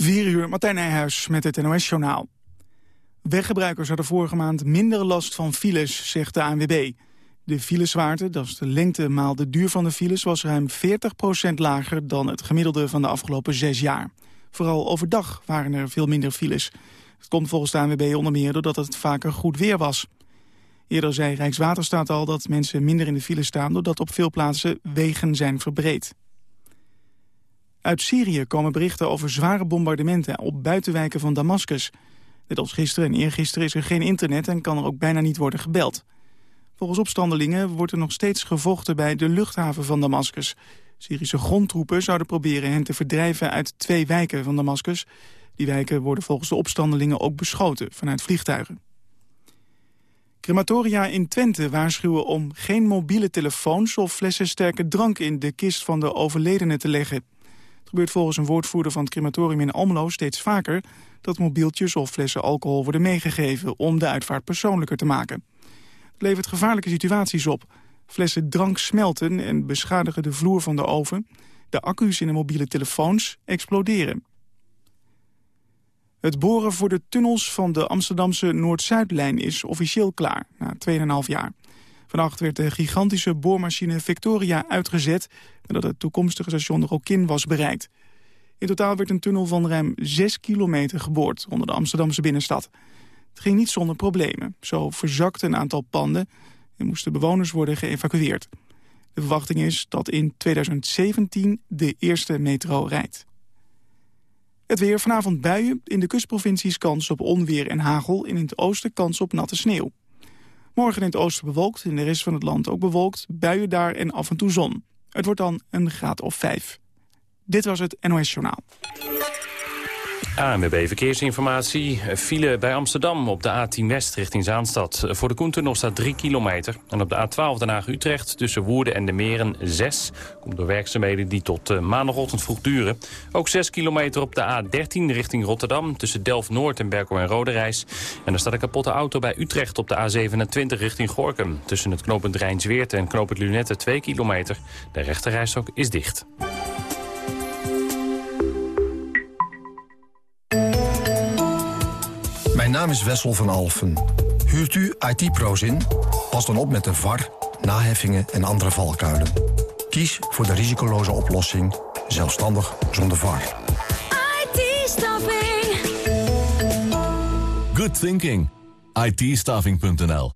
4 uur, Martijn Nijhuis met het NOS-journaal. Weggebruikers hadden vorige maand minder last van files, zegt de ANWB. De fileswaarte, dat is de lengte maal de duur van de files... was ruim 40% lager dan het gemiddelde van de afgelopen zes jaar. Vooral overdag waren er veel minder files. Het komt volgens de ANWB onder meer doordat het vaker goed weer was. Eerder zei Rijkswaterstaat al dat mensen minder in de file staan... doordat op veel plaatsen wegen zijn verbreed. Uit Syrië komen berichten over zware bombardementen op buitenwijken van Damascus. Net als gisteren en eergisteren is er geen internet en kan er ook bijna niet worden gebeld. Volgens opstandelingen wordt er nog steeds gevochten bij de luchthaven van Damascus. Syrische grondtroepen zouden proberen hen te verdrijven uit twee wijken van Damascus. Die wijken worden volgens de opstandelingen ook beschoten vanuit vliegtuigen. Crematoria in Twente waarschuwen om geen mobiele telefoons of flessen sterke drank in de kist van de overledene te leggen. Het gebeurt volgens een woordvoerder van het crematorium in Almelo steeds vaker... dat mobieltjes of flessen alcohol worden meegegeven om de uitvaart persoonlijker te maken. Het levert gevaarlijke situaties op. Flessen drank smelten en beschadigen de vloer van de oven. De accu's in de mobiele telefoons exploderen. Het boren voor de tunnels van de Amsterdamse Noord-Zuidlijn is officieel klaar, na 2,5 jaar. Vannacht werd de gigantische boormachine Victoria uitgezet... nadat het toekomstige station Rokin was bereikt. In totaal werd een tunnel van ruim 6 kilometer geboord onder de Amsterdamse binnenstad. Het ging niet zonder problemen. Zo verzakte een aantal panden en moesten bewoners worden geëvacueerd. De verwachting is dat in 2017 de eerste metro rijdt. Het weer vanavond buien, in de kustprovincies kans op onweer en hagel... en in het oosten kans op natte sneeuw. Morgen in het oosten bewolkt, in de rest van het land ook bewolkt. Buien daar en af en toe zon. Het wordt dan een graad of vijf. Dit was het NOS Journaal. ANWB Verkeersinformatie. File bij Amsterdam op de A10 West richting Zaanstad. Voor de Koentunnel staat 3 kilometer. En op de A12 Den Haag-Utrecht tussen Woerden en de Meren 6. Komt door werkzaamheden die tot uh, maandagochtend vroeg duren. Ook 6 kilometer op de A13 richting Rotterdam... tussen Delft-Noord en Berkel en Roderijs. En er staat een kapotte auto bij Utrecht op de A27 richting Gorkum. Tussen het knooppunt Rijnsweert en knooppunt Lunette 2 kilometer. De rechterrijstok is dicht. Mijn naam is Wessel van Alfen. Huurt u IT-pro's in? Pas dan op met de VAR, naheffingen en andere valkuilen. Kies voor de risicoloze oplossing, zelfstandig zonder VAR. IT-staffing. Good thinking. it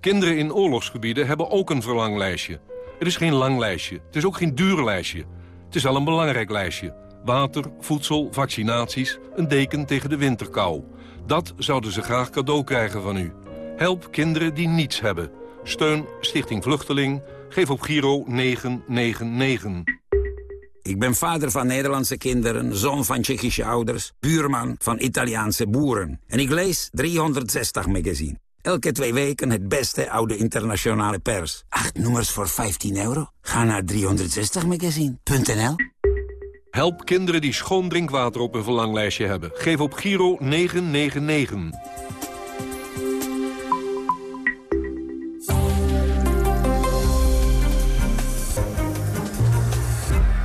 Kinderen in oorlogsgebieden hebben ook een verlanglijstje. Het is geen lang lijstje. Het is ook geen duur lijstje. Het is al een belangrijk lijstje. Water, voedsel, vaccinaties, een deken tegen de winterkou. Dat zouden ze graag cadeau krijgen van u. Help kinderen die niets hebben. Steun Stichting Vluchteling. Geef op Giro 999. Ik ben vader van Nederlandse kinderen, zoon van Tsjechische ouders... buurman van Italiaanse boeren. En ik lees 360 magazine. Elke twee weken het beste oude internationale pers. Acht nummers voor 15 euro? Ga naar 360magazine.nl Help kinderen die schoon drinkwater op hun verlanglijstje hebben. Geef op Giro 999.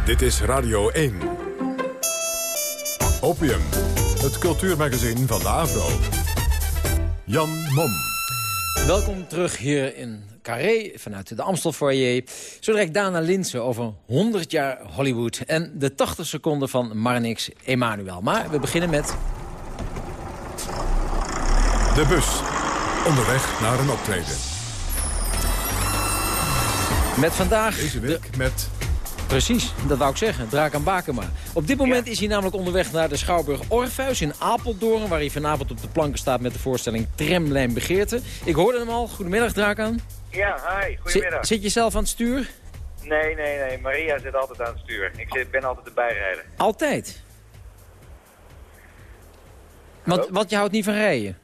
Dit is Radio 1. Opium, het cultuurmagazin van de Avro. Jan Mom. Welkom terug hier in Carré vanuit de Amstel Foyer. Zo direct Dana Linsen over 100 jaar Hollywood... en de 80 seconden van Marnix Emanuel. Maar we beginnen met... De bus. Onderweg naar een optreden. Met vandaag... Deze week met Precies, dat wou ik zeggen. Draak aan Bakema. Op dit moment is hij namelijk onderweg naar de Schouwburg Orpheus in Apeldoorn... waar hij vanavond op de planken staat met de voorstelling Tramlijn Begeerte. Ik hoorde hem al. Goedemiddag, Draak Ja, hi. Goedemiddag. Zit, je zelf aan het stuur? Nee, nee, nee. Maria zit altijd aan het stuur. Ik zit, ben altijd de bijrijder. Altijd? Want, want je houdt niet van rijden?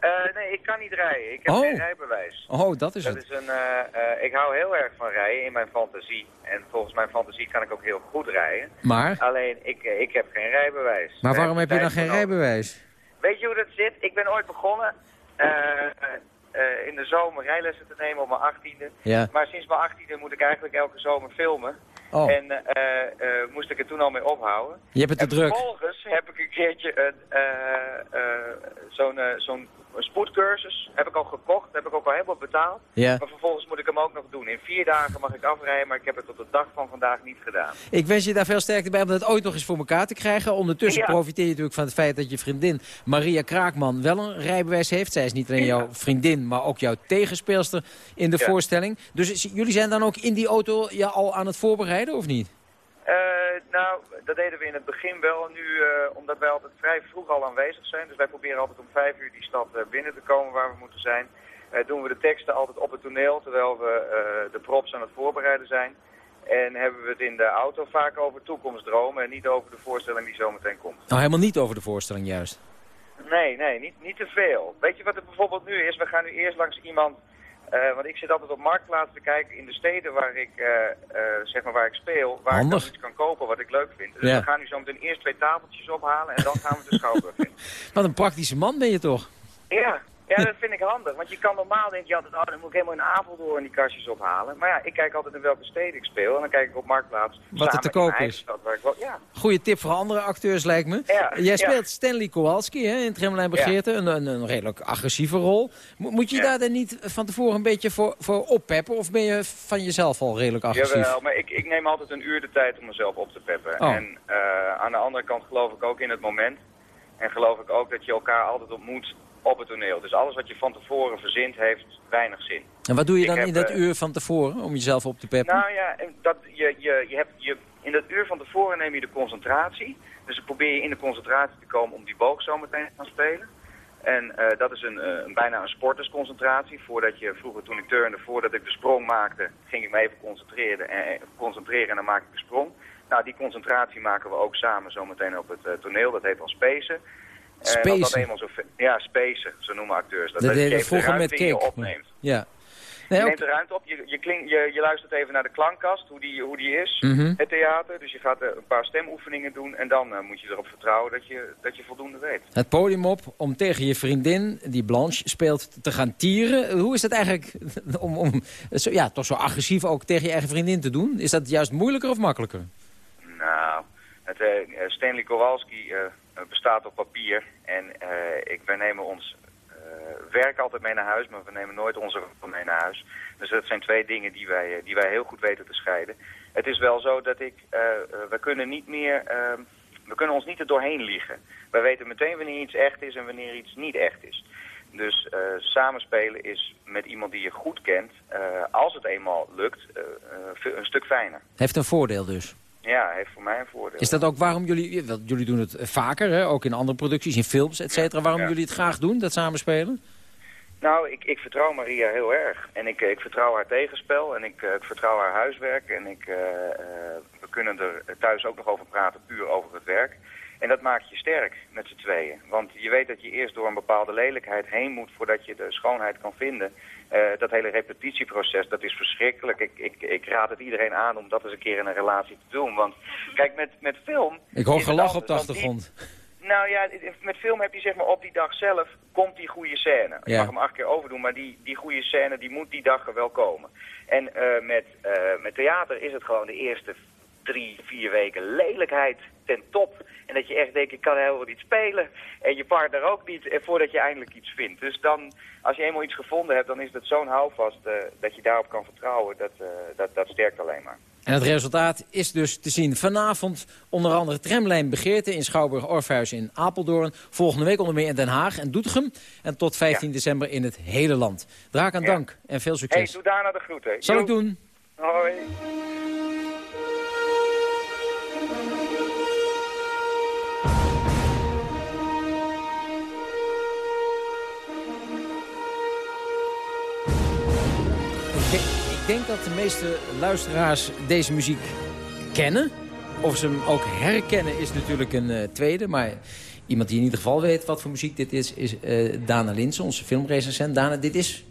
Uh, nee, ik kan niet rijden. Ik heb oh. geen rijbewijs. Oh, dat is dat het. Is een, uh, ik hou heel erg van rijden in mijn fantasie. En volgens mijn fantasie kan ik ook heel goed rijden. Maar? Alleen, ik, ik heb geen rijbewijs. Maar waarom heb je dan geen rijbewijs? Weet je hoe dat zit? Ik ben ooit begonnen in de zomer rijlessen te nemen op mijn achttiende. Ja. Maar sinds mijn achttiende moet ik eigenlijk elke zomer filmen. Oh. En eh, eh, moest ik er toen al mee ophouden. Je hebt het te en druk. vervolgens heb ik een keertje een, eh, eh, zo'n zo'n spoedcursus. Heb ik al gekocht, heb ik ook al helemaal betaald. Ja. Maar vervolgens moet ik hem ook nog doen. In vier dagen mag ik afrijden, maar ik heb het tot de dag van vandaag niet gedaan. Ik wens je daar veel sterkte bij om dat ooit nog eens voor elkaar te krijgen. Ondertussen Ja. profiteer je natuurlijk van het feit dat je vriendin Maria Kraakman wel een rijbewijs heeft. Zij is niet alleen jouw vriendin, maar ook jouw tegenspeelster in de voorstelling. Dus jullie zijn dan ook in die auto ja, al aan het voorbereiden, of niet? Eh, nou, dat deden we in het begin wel. Nu, eh, omdat wij altijd vrij vroeg al aanwezig zijn. Dus wij proberen altijd om vijf uur die stad eh, binnen te komen waar we moeten zijn. Doen we de teksten altijd op het toneel, terwijl we de props aan het voorbereiden zijn. En hebben we het in de auto vaak over toekomstdromen en niet over de voorstelling die zometeen komt. Nou, helemaal niet over de voorstelling juist. Nee, nee, niet, niet te veel. Weet je wat er bijvoorbeeld nu is? We gaan nu eerst langs iemand... eh, want ik zit altijd op marktplaats te kijken in de steden waar ik, eh, zeg maar waar ik speel, waar ik Handig. iets kan kopen wat ik leuk vind. Dus Ja. we gaan nu zo meteen eerst twee tafeltjes ophalen en dan gaan we de schouwburg in. Wat een praktische man ben je toch? Ja, ja, dat vind ik handig. Want je kan normaal denk je altijd, oh, dan moet ik helemaal in Apeldoorn die kastjes ophalen. Maar ja, ik kijk altijd in welke steden ik speel. En dan kijk ik op Marktplaats. Wat er te koop is. Stad, waar ik wel, ja, Goeie tip voor andere acteurs lijkt me. Ja, Jij ja. speelt Stanley Kowalski hè, in Tremlijn Begeerte. Een, een, een redelijk agressieve rol. Mo- moet je daar dan niet van tevoren een beetje voor, voor oppeppen? Of ben je van jezelf al redelijk agressief? Jawel, maar ik, ik neem altijd een uur de tijd om mezelf op te peppen. Oh. En eh, aan de andere kant geloof ik ook in het moment. En geloof ik ook dat je elkaar altijd ontmoet op het toneel. Dus alles wat je van tevoren verzint heeft weinig zin. En wat doe je dan heb, in dat eh, uur van tevoren om jezelf op te peppen? Nou ja, dat, je, je, je hebt, je, in dat uur van tevoren neem je de concentratie. Dus dan probeer je in de concentratie te komen om die boog zo meteen te gaan spelen. En eh, dat is een, eh, een, bijna een sportersconcentratie. Voordat je, vroeger toen ik turnde, voordat ik de sprong maakte, ging ik me even concentreren en, concentreren en dan maak ik de sprong. Nou, die concentratie maken we ook samen zometeen op het toneel. Dat heet dan spacen. En dat Spacen? eenmaal zo ver- ja, spacen, zo noemen acteurs. Dat, dat je de vroeger met je opneemt. Ja. Je Nee, neemt de ruimte op, je, je, klink, je, je luistert even naar de klankkast, hoe die, hoe die is, Mhm. het theater. Dus je gaat eh, een paar stemoefeningen doen en dan eh, moet je erop vertrouwen dat je, dat je voldoende weet. Het podium op om tegen je vriendin, die Blanche speelt, te gaan tieren. Hoe is dat eigenlijk om, om zo, ja, toch zo agressief ook tegen je eigen vriendin te doen? Is dat juist moeilijker of makkelijker? Het, eh, Stanley Kowalski eh, bestaat op papier en ik, wij nemen ons werk altijd mee naar huis, maar we nemen nooit onze mee naar huis. Dus dat zijn twee dingen die wij, die wij heel goed weten te scheiden. Het is wel zo dat ik, we kunnen niet meer, eh, we kunnen ons niet er doorheen liegen. Wij weten meteen wanneer iets echt is en wanneer iets niet echt is. Dus samenspelen is met iemand die je goed kent, als het eenmaal lukt, een stuk fijner. Heeft een voordeel dus. Ja, heeft voor mij een voordeel. Is dat ook waarom jullie, jullie doen het vaker, hè? ook in andere producties, in films, et cetera. Waarom ja. jullie het graag doen, dat samenspelen? Nou, ik, ik vertrouw Maria heel erg. En ik, ik vertrouw haar tegenspel en ik, eh, ik vertrouw haar huiswerk. En ik, eh, eh, we kunnen er thuis ook nog over praten, puur over het werk. En dat maakt je sterk met z'n tweeën. Want je weet dat je eerst door een bepaalde lelijkheid heen moet voordat je de schoonheid kan vinden. Eh, dat hele repetitieproces, dat is verschrikkelijk. Ik, ik, ik raad het iedereen aan om dat eens een keer in een relatie te doen. Want kijk, met, met film... Ik hoor gelach op de die- achtergrond. nou ja, met film heb je zeg maar op die dag zelf komt die goede scène. Je Ja. mag hem acht keer overdoen, maar die, die goede scène die moet die dag er wel komen. En eh, met, eh, met theater is het gewoon de eerste drie, vier weken lelijkheid ten top. En dat je echt denkt, ik kan heel wel iets spelen. En je partner ook niet, eh, voordat je eindelijk iets vindt. Dus dan, als je eenmaal iets gevonden hebt, dan is dat zo'n houvast eh, dat je daarop kan vertrouwen. Dat, eh, dat, dat sterkt alleen maar. En het resultaat is dus te zien vanavond. Onder andere tramlijn Begeerte in Schouwburg Orpheus in Apeldoorn. Volgende week onder meer in Den Haag en Doetinchem. En tot 15 december in het hele land. Draak aan Ja. dank en veel hey, succes. doe daarna de groeten. Zal ik doen. Hoi. Ik denk dat de meeste luisteraars deze muziek kennen. Of ze hem ook herkennen is natuurlijk een eh, tweede. Maar iemand die in ieder geval weet wat voor muziek dit is... is eh, Dana Linsen, onze filmrecensent. Dana, dit is...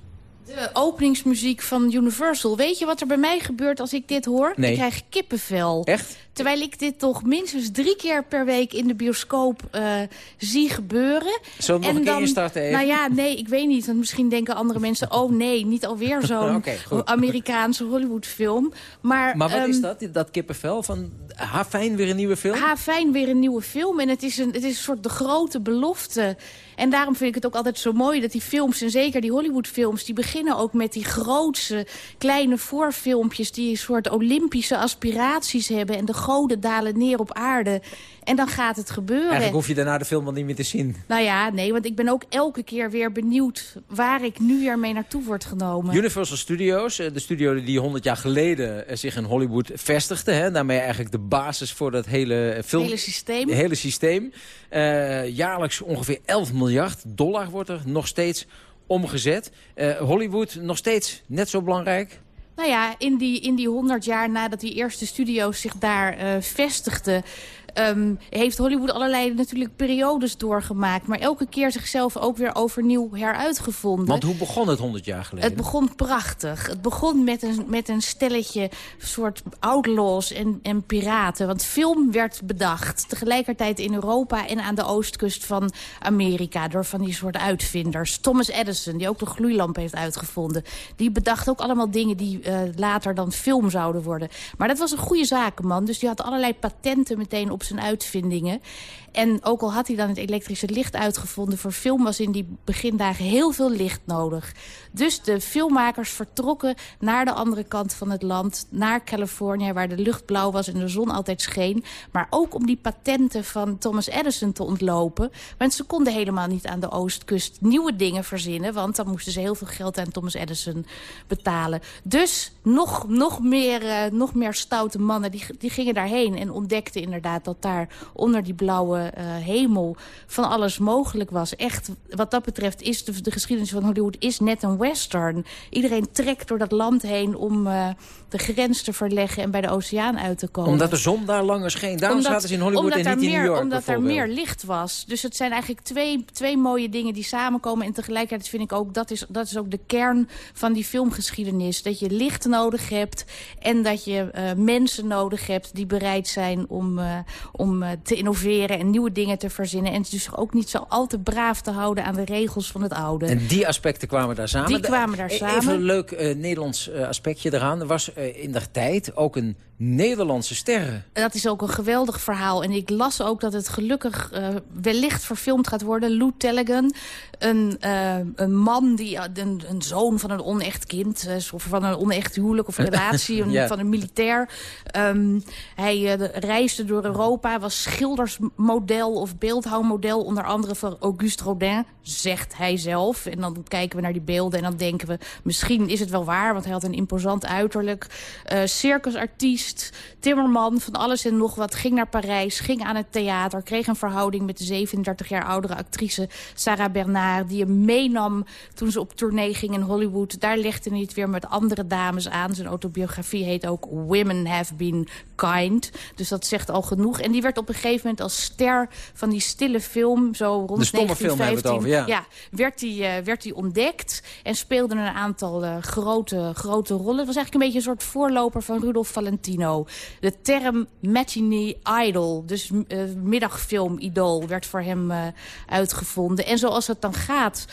De openingsmuziek van Universal. Weet je wat er bij mij gebeurt als ik dit hoor? Nee. Ik krijg kippenvel. Echt? Terwijl ik dit toch minstens drie keer per week in de bioscoop uh, zie gebeuren. Zullen we nog een keer instarten even? Nou ja, nee, ik weet niet. Want misschien denken andere mensen... oh nee, niet alweer zo'n okay, Amerikaanse Hollywoodfilm. Maar, maar wat is ehm, dat, dat kippenvel? Van ha, fijn, weer een nieuwe film? Ha, fijn, weer een nieuwe film. En het is een, het is een soort de grote belofte en daarom vind ik het ook altijd zo mooi dat die films, en zeker die Hollywoodfilms... die beginnen ook met die grootse kleine voorfilmpjes... die een soort Olympische aspiraties hebben... en de goden dalen neer op aarde. En dan gaat het gebeuren. Eigenlijk hoef je daarna de film wel niet meer te zien. Nou ja, nee, want ik ben ook elke keer weer benieuwd... waar ik nu weer mee naartoe word genomen. Universal Studios, eh, de studio die 100 jaar geleden eh, zich in Hollywood vestigde. Hè, daarmee eigenlijk de basis voor dat hele film... Hele systeem. hele systeem. Uh, jaarlijks ongeveer 11 miljard dollar wordt er nog steeds omgezet. Uh, Hollywood nog steeds net zo belangrijk? Nou ja, in die, in die 100 jaar nadat die eerste studio's zich daar uh, vestigden... Um, heeft Hollywood allerlei natuurlijk periodes doorgemaakt. Maar elke keer zichzelf ook weer overnieuw heruitgevonden. Want hoe begon het 100 jaar geleden? Het begon prachtig. Het begon met een, met een stelletje soort outlaws en, en piraten. Want film werd bedacht. Tegelijkertijd in Europa en aan de oostkust van Amerika. Door van die soort uitvinders. Thomas Edison, die ook de gloeilamp heeft uitgevonden. Die bedacht ook allemaal dingen die uh, later dan film zouden worden. Maar dat was een goede zakenman. Dus die had allerlei patenten meteen op zijn uitvindingen. En ook al had hij dan het elektrische licht uitgevonden... voor film was in die begindagen heel veel licht nodig. Dus de filmmakers vertrokken naar de andere kant van het land... naar Californië, waar de lucht blauw was en de zon altijd scheen. Maar ook om die patenten van Thomas Edison te ontlopen. Want ze konden helemaal niet aan de oostkust nieuwe dingen verzinnen... want dan moesten ze heel veel geld aan Thomas Edison betalen. Dus nog, nog, meer, uh, nog meer stoute mannen die, die gingen daarheen... en ontdekten inderdaad dat daar onder die blauwe uh, hemel van alles mogelijk was. Echt, wat dat betreft is de, de, geschiedenis van Hollywood is net een western. Iedereen trekt door dat land heen om uh, de grens te verleggen en bij de oceaan uit te komen. Omdat de zon daar langer scheen. Daarom omdat, zaten ze in Hollywood en niet in New York Omdat er meer licht was. Dus het zijn eigenlijk twee, twee mooie dingen die samenkomen. En tegelijkertijd vind ik ook, dat is, dat is ook de kern van die filmgeschiedenis. Dat je licht nodig hebt en dat je uh, mensen nodig hebt die bereid zijn om, uh, om te innoveren en nieuwe dingen te verzinnen. En dus ook niet zo al te braaf te houden aan de regels van het oude. En die aspecten kwamen daar samen. Die kwamen daar samen. Even een leuk uh, Nederlands aspectje eraan. Er was in der tijd ook een Nederlandse sterren. Dat is ook een geweldig verhaal. En ik las ook dat het gelukkig uh, wellicht verfilmd gaat worden. Lou Tellegen, een, uh, een man, die, een, een, zoon van een onecht kind... Of van een onecht huwelijk of relatie ja. van een militair. Um, hij reisde door Europa, was schildersmodel of beeldhouwmodel... onder andere voor Auguste Rodin, zegt hij zelf. En dan kijken we naar die beelden en dan denken we... misschien is het wel waar, want hij had een imposant uiterlijk. circusartiest timmerman, van alles en nog wat. Ging naar Parijs, ging aan het theater. Kreeg een verhouding met de 37 jaar oudere actrice Sarah Bernard. Die hem meenam toen ze op tournee ging in Hollywood. Daar legde hij het weer met andere dames aan. Zijn autobiografie heet ook Women Have Been Kind. Dus dat zegt al genoeg. En die werd op een gegeven moment als ster van die stille film... zo rond de 1915, over, ja. ja. werd hij uh, werd die ontdekt. En speelde een aantal uh, grote, grote rollen. Het was eigenlijk een beetje een soort voorloper van Rudolf Valentino. De term matinee idol, dus uh, middagfilm-idool, werd voor hem uh, uitgevonden. En zoals het dan gaat,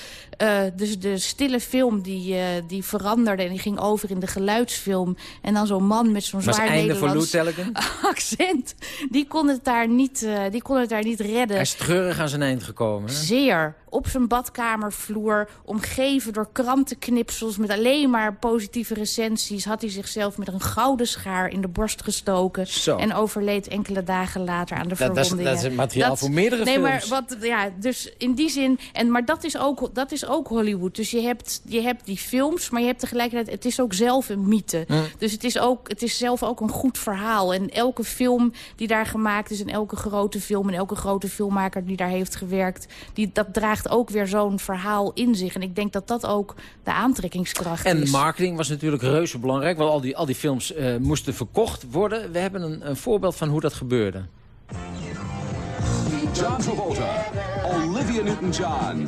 uh, dus de stille film die, die veranderde en die ging over in de geluidsfilm. En dan zo'n man met zo'n zwaar Nederlands accent, die kon, het daar niet, die kon het daar niet redden. Hij is treurig aan zijn eind gekomen. Hè? Zeer op zijn badkamervloer, omgeven door krantenknipsels... met alleen maar positieve recensies... had hij zichzelf met een gouden schaar in de borst gestoken... Zo. en overleed enkele dagen later aan de dat, verwondingen. Dat is, dat is materiaal dat, voor meerdere nee, films. Maar wat, ja, dus in die zin... En, maar dat is, ook, dat is ook Hollywood. Dus je hebt, je hebt die films, maar je hebt tegelijkertijd... het is ook zelf een mythe. Hm. Dus het is, ook, het is zelf ook een goed verhaal. En elke film die daar gemaakt is... en elke grote film en elke grote filmmaker die daar heeft gewerkt... Die, dat draagt ook weer zo'n verhaal in zich. En ik denk dat dat ook de aantrekkingskracht en is. En marketing was natuurlijk reuze belangrijk. Want al die, al die films uh, moesten verkocht worden. We hebben een, een voorbeeld van hoe dat gebeurde. John Travolta, Olivia Newton-John,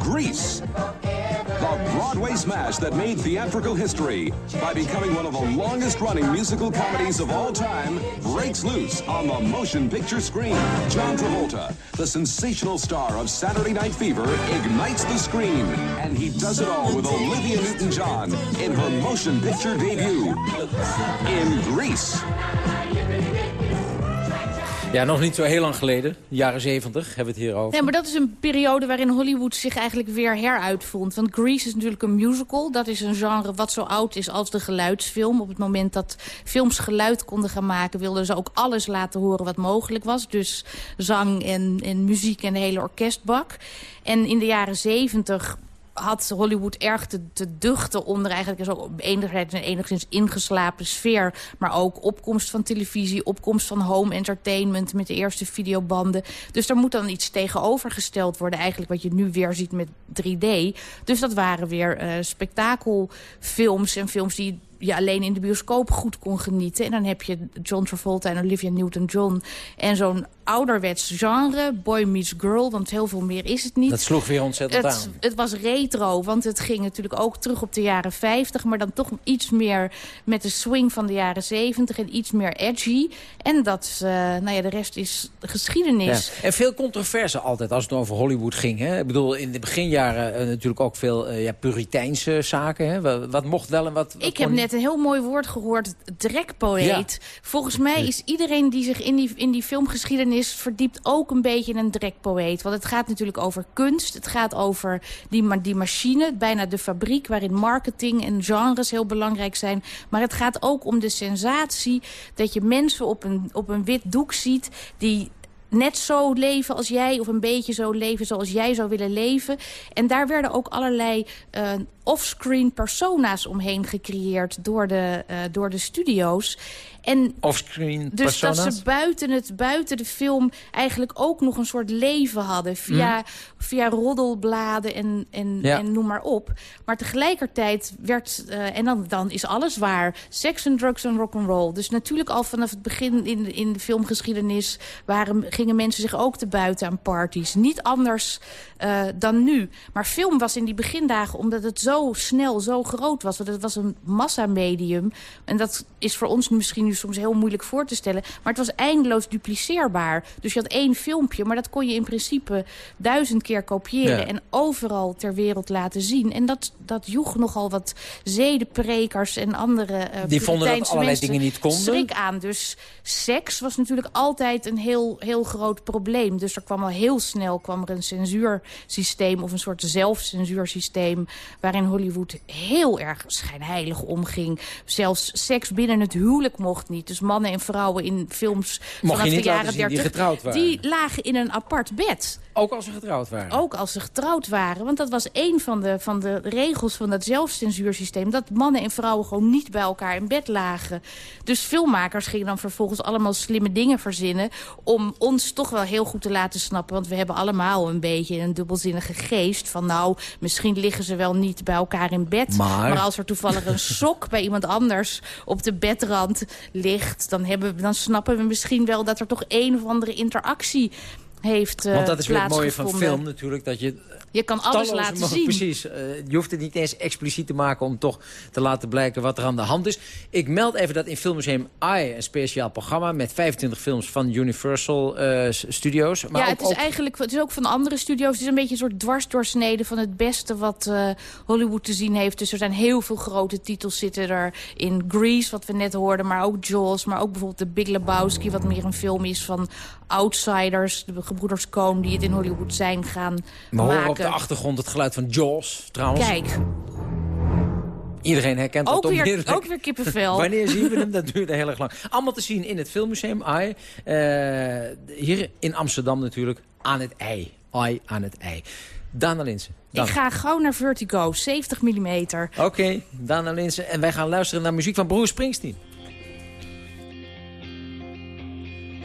Grease, The Broadway smash that made theatrical history by becoming one of the longest running musical comedies of all time breaks loose on the motion picture screen. John Travolta, the sensational star of Saturday Night Fever, ignites the screen. And he does it all with Olivia Newton-John in her motion picture debut in Grease. Ja, nog niet zo heel lang geleden. Jaren zeventig hebben we het hier over. Nee, maar dat is een periode waarin Hollywood zich eigenlijk weer heruitvond. Want Grease is natuurlijk een musical. Dat is een genre wat zo oud is als de geluidsfilm. Op het moment dat films geluid konden gaan maken... wilden ze ook alles laten horen wat mogelijk was. Dus zang en, en muziek en de hele orkestbak. En in de jaren zeventig had Hollywood erg te, te duchten onder eigenlijk enigszins een enigszins ingeslapen sfeer. Maar ook opkomst van televisie, opkomst van home entertainment met de eerste videobanden. Dus daar moet dan iets tegenovergesteld worden eigenlijk wat je nu weer ziet met 3D. Dus dat waren weer uh, spektakelfilms en films die je alleen in de bioscoop goed kon genieten. En dan heb je John Travolta en Olivia Newton-John. En zo'n ouderwets genre, boy meets girl, want heel veel meer is het niet. Dat sloeg weer ontzettend het, aan. Het was retro, want het ging natuurlijk ook terug op de jaren 50... maar dan toch iets meer met de swing van de jaren 70 en iets meer edgy. En dat, uh, nou ja, de rest is geschiedenis. Ja. En veel controverse altijd als het over Hollywood ging. Hè? Ik bedoel, in de beginjaren uh, natuurlijk ook veel uh, ja, puriteinse zaken. Hè? Wat, wat, mocht wel en wat, wat Ik heb net een heel mooi woord gehoord, drekpoëet. Ja. Volgens mij is iedereen die zich in die, in die filmgeschiedenis verdiept ook een beetje in een drekpoëet. Want het gaat natuurlijk over kunst. Het gaat over die, die machine, bijna de fabriek... waarin marketing en genres heel belangrijk zijn. Maar het gaat ook om de sensatie dat je mensen op een, op een wit doek ziet... die net zo leven als jij of een beetje zo leven zoals jij zou willen leven. En daar werden ook allerlei uh, offscreen persona's omheen gecreëerd door de, uh, door de studio's. En Offscreen dus persona's? dat ze buiten, het, buiten de film eigenlijk ook nog een soort leven hadden. Via, mm. via roddelbladen en, en, ja. en noem maar op. Maar tegelijkertijd werd, uh, en dan, dan is alles waar. Seks en drugs en rock'n'roll. Dus natuurlijk al vanaf het begin in, de, in de filmgeschiedenis... Waren, gingen mensen zich ook te buiten aan parties. Niet anders uh, dan nu. Maar film was in die begindagen, omdat het zo snel, zo groot was. Want het was een massamedium. En dat is voor ons misschien nu soms heel moeilijk voor te stellen. Maar het was eindeloos dupliceerbaar. Dus je had één filmpje, maar dat kon je in principe duizend keer kopiëren. Ja. En overal ter wereld laten zien. En dat, dat joeg nogal wat zedenprekers en andere uh, Die vonden dat allerlei dingen niet konden? Schrik aan. Dus seks was natuurlijk altijd een heel, heel groot probleem. Dus er kwam al heel snel kwam er een censuursysteem... of een soort zelfcensuursysteem... waarin Hollywood heel erg schijnheilig omging. Zelfs seks binnen het huwelijk mocht niet. Dus mannen en vrouwen in films Mocht vanaf de jaren laten zien 30... die getrouwd waren? die lagen in een apart bed. Ook als ze getrouwd waren? Ook als ze getrouwd waren. Want dat was een van de, van de regels van dat zelfcensuursysteem. Dat mannen en vrouwen gewoon niet bij elkaar in bed lagen. Dus filmmakers gingen dan vervolgens allemaal slimme dingen verzinnen... om ons toch wel heel goed te laten snappen. Want we hebben allemaal een beetje een dubbelzinnige geest. Van nou, misschien liggen ze wel niet bij elkaar in bed. Maar, maar als er toevallig een sok bij iemand anders op de bedrand ligt... Dan, hebben dan snappen we misschien wel dat er toch een of andere interactie heeft uh, Want dat is weer het mooie van film natuurlijk. Dat je je kan alles laten zien. Precies. Uh, je hoeft het niet eens expliciet te maken om toch te laten blijken wat er aan de hand is. Ik meld even dat in Filmmuseum AI een speciaal programma met 25 films van Universal uh, Studios. Maar ja, ook, het is ook... eigenlijk het is ook van andere studio's. Het is een beetje een soort dwarsdoorsnede van het beste wat Hollywood te zien heeft. Dus er zijn heel veel grote titels zitten er in Grease, wat we net hoorden, maar ook Jaws, maar ook bijvoorbeeld The Big Lebowski, wat meer een film is van outsiders, de gebroeders Coen die het in Hollywood zijn gaan maar maken. op de achtergrond het geluid van Jaws, trouwens. Kijk. Iedereen herkent ook dat weer. Ook weer kippenvel. Wanneer zien we hem? Dat duurde heel erg lang. Allemaal te zien in het Filmmuseum AI. Uh, hier in Amsterdam natuurlijk. Aan het ei. AI aan het ei. Dana Linsen. Ik ga gauw naar Vertigo, 70 mm. Oké, okay, Dana Linsen. En wij gaan luisteren naar muziek van Bruce Springsteen.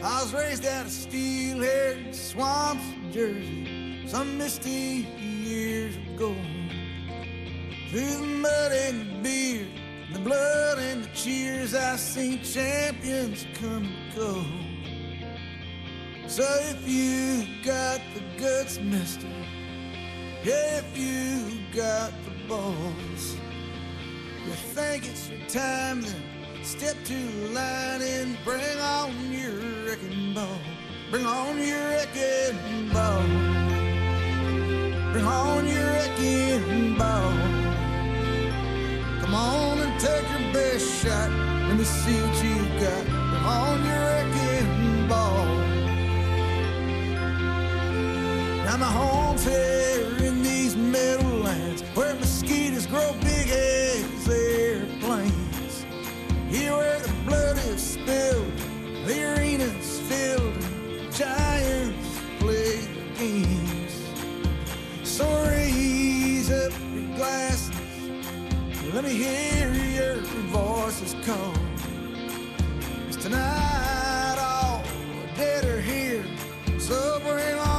I was raised out of steel-haired swamps of Jersey some misty years ago. Through the mud and the beer, the blood and the cheers, I seen champions come and go. So if you got the guts, mister, if you got the balls. You think it's your time, then step to the line and bring on your wrecking ball. Bring on your wrecking ball. Bring on your wrecking ball. Come on and take your best shot. Let me see what you got. Bring on your wrecking ball. Now my home's here in these meadowlands where mosquitoes grow big airplanes. Here where the blood is spilled, the arena's filled, giants play games. So raise up your glasses, let me hear your voices call. 'Cause tonight all dead are here, so bring on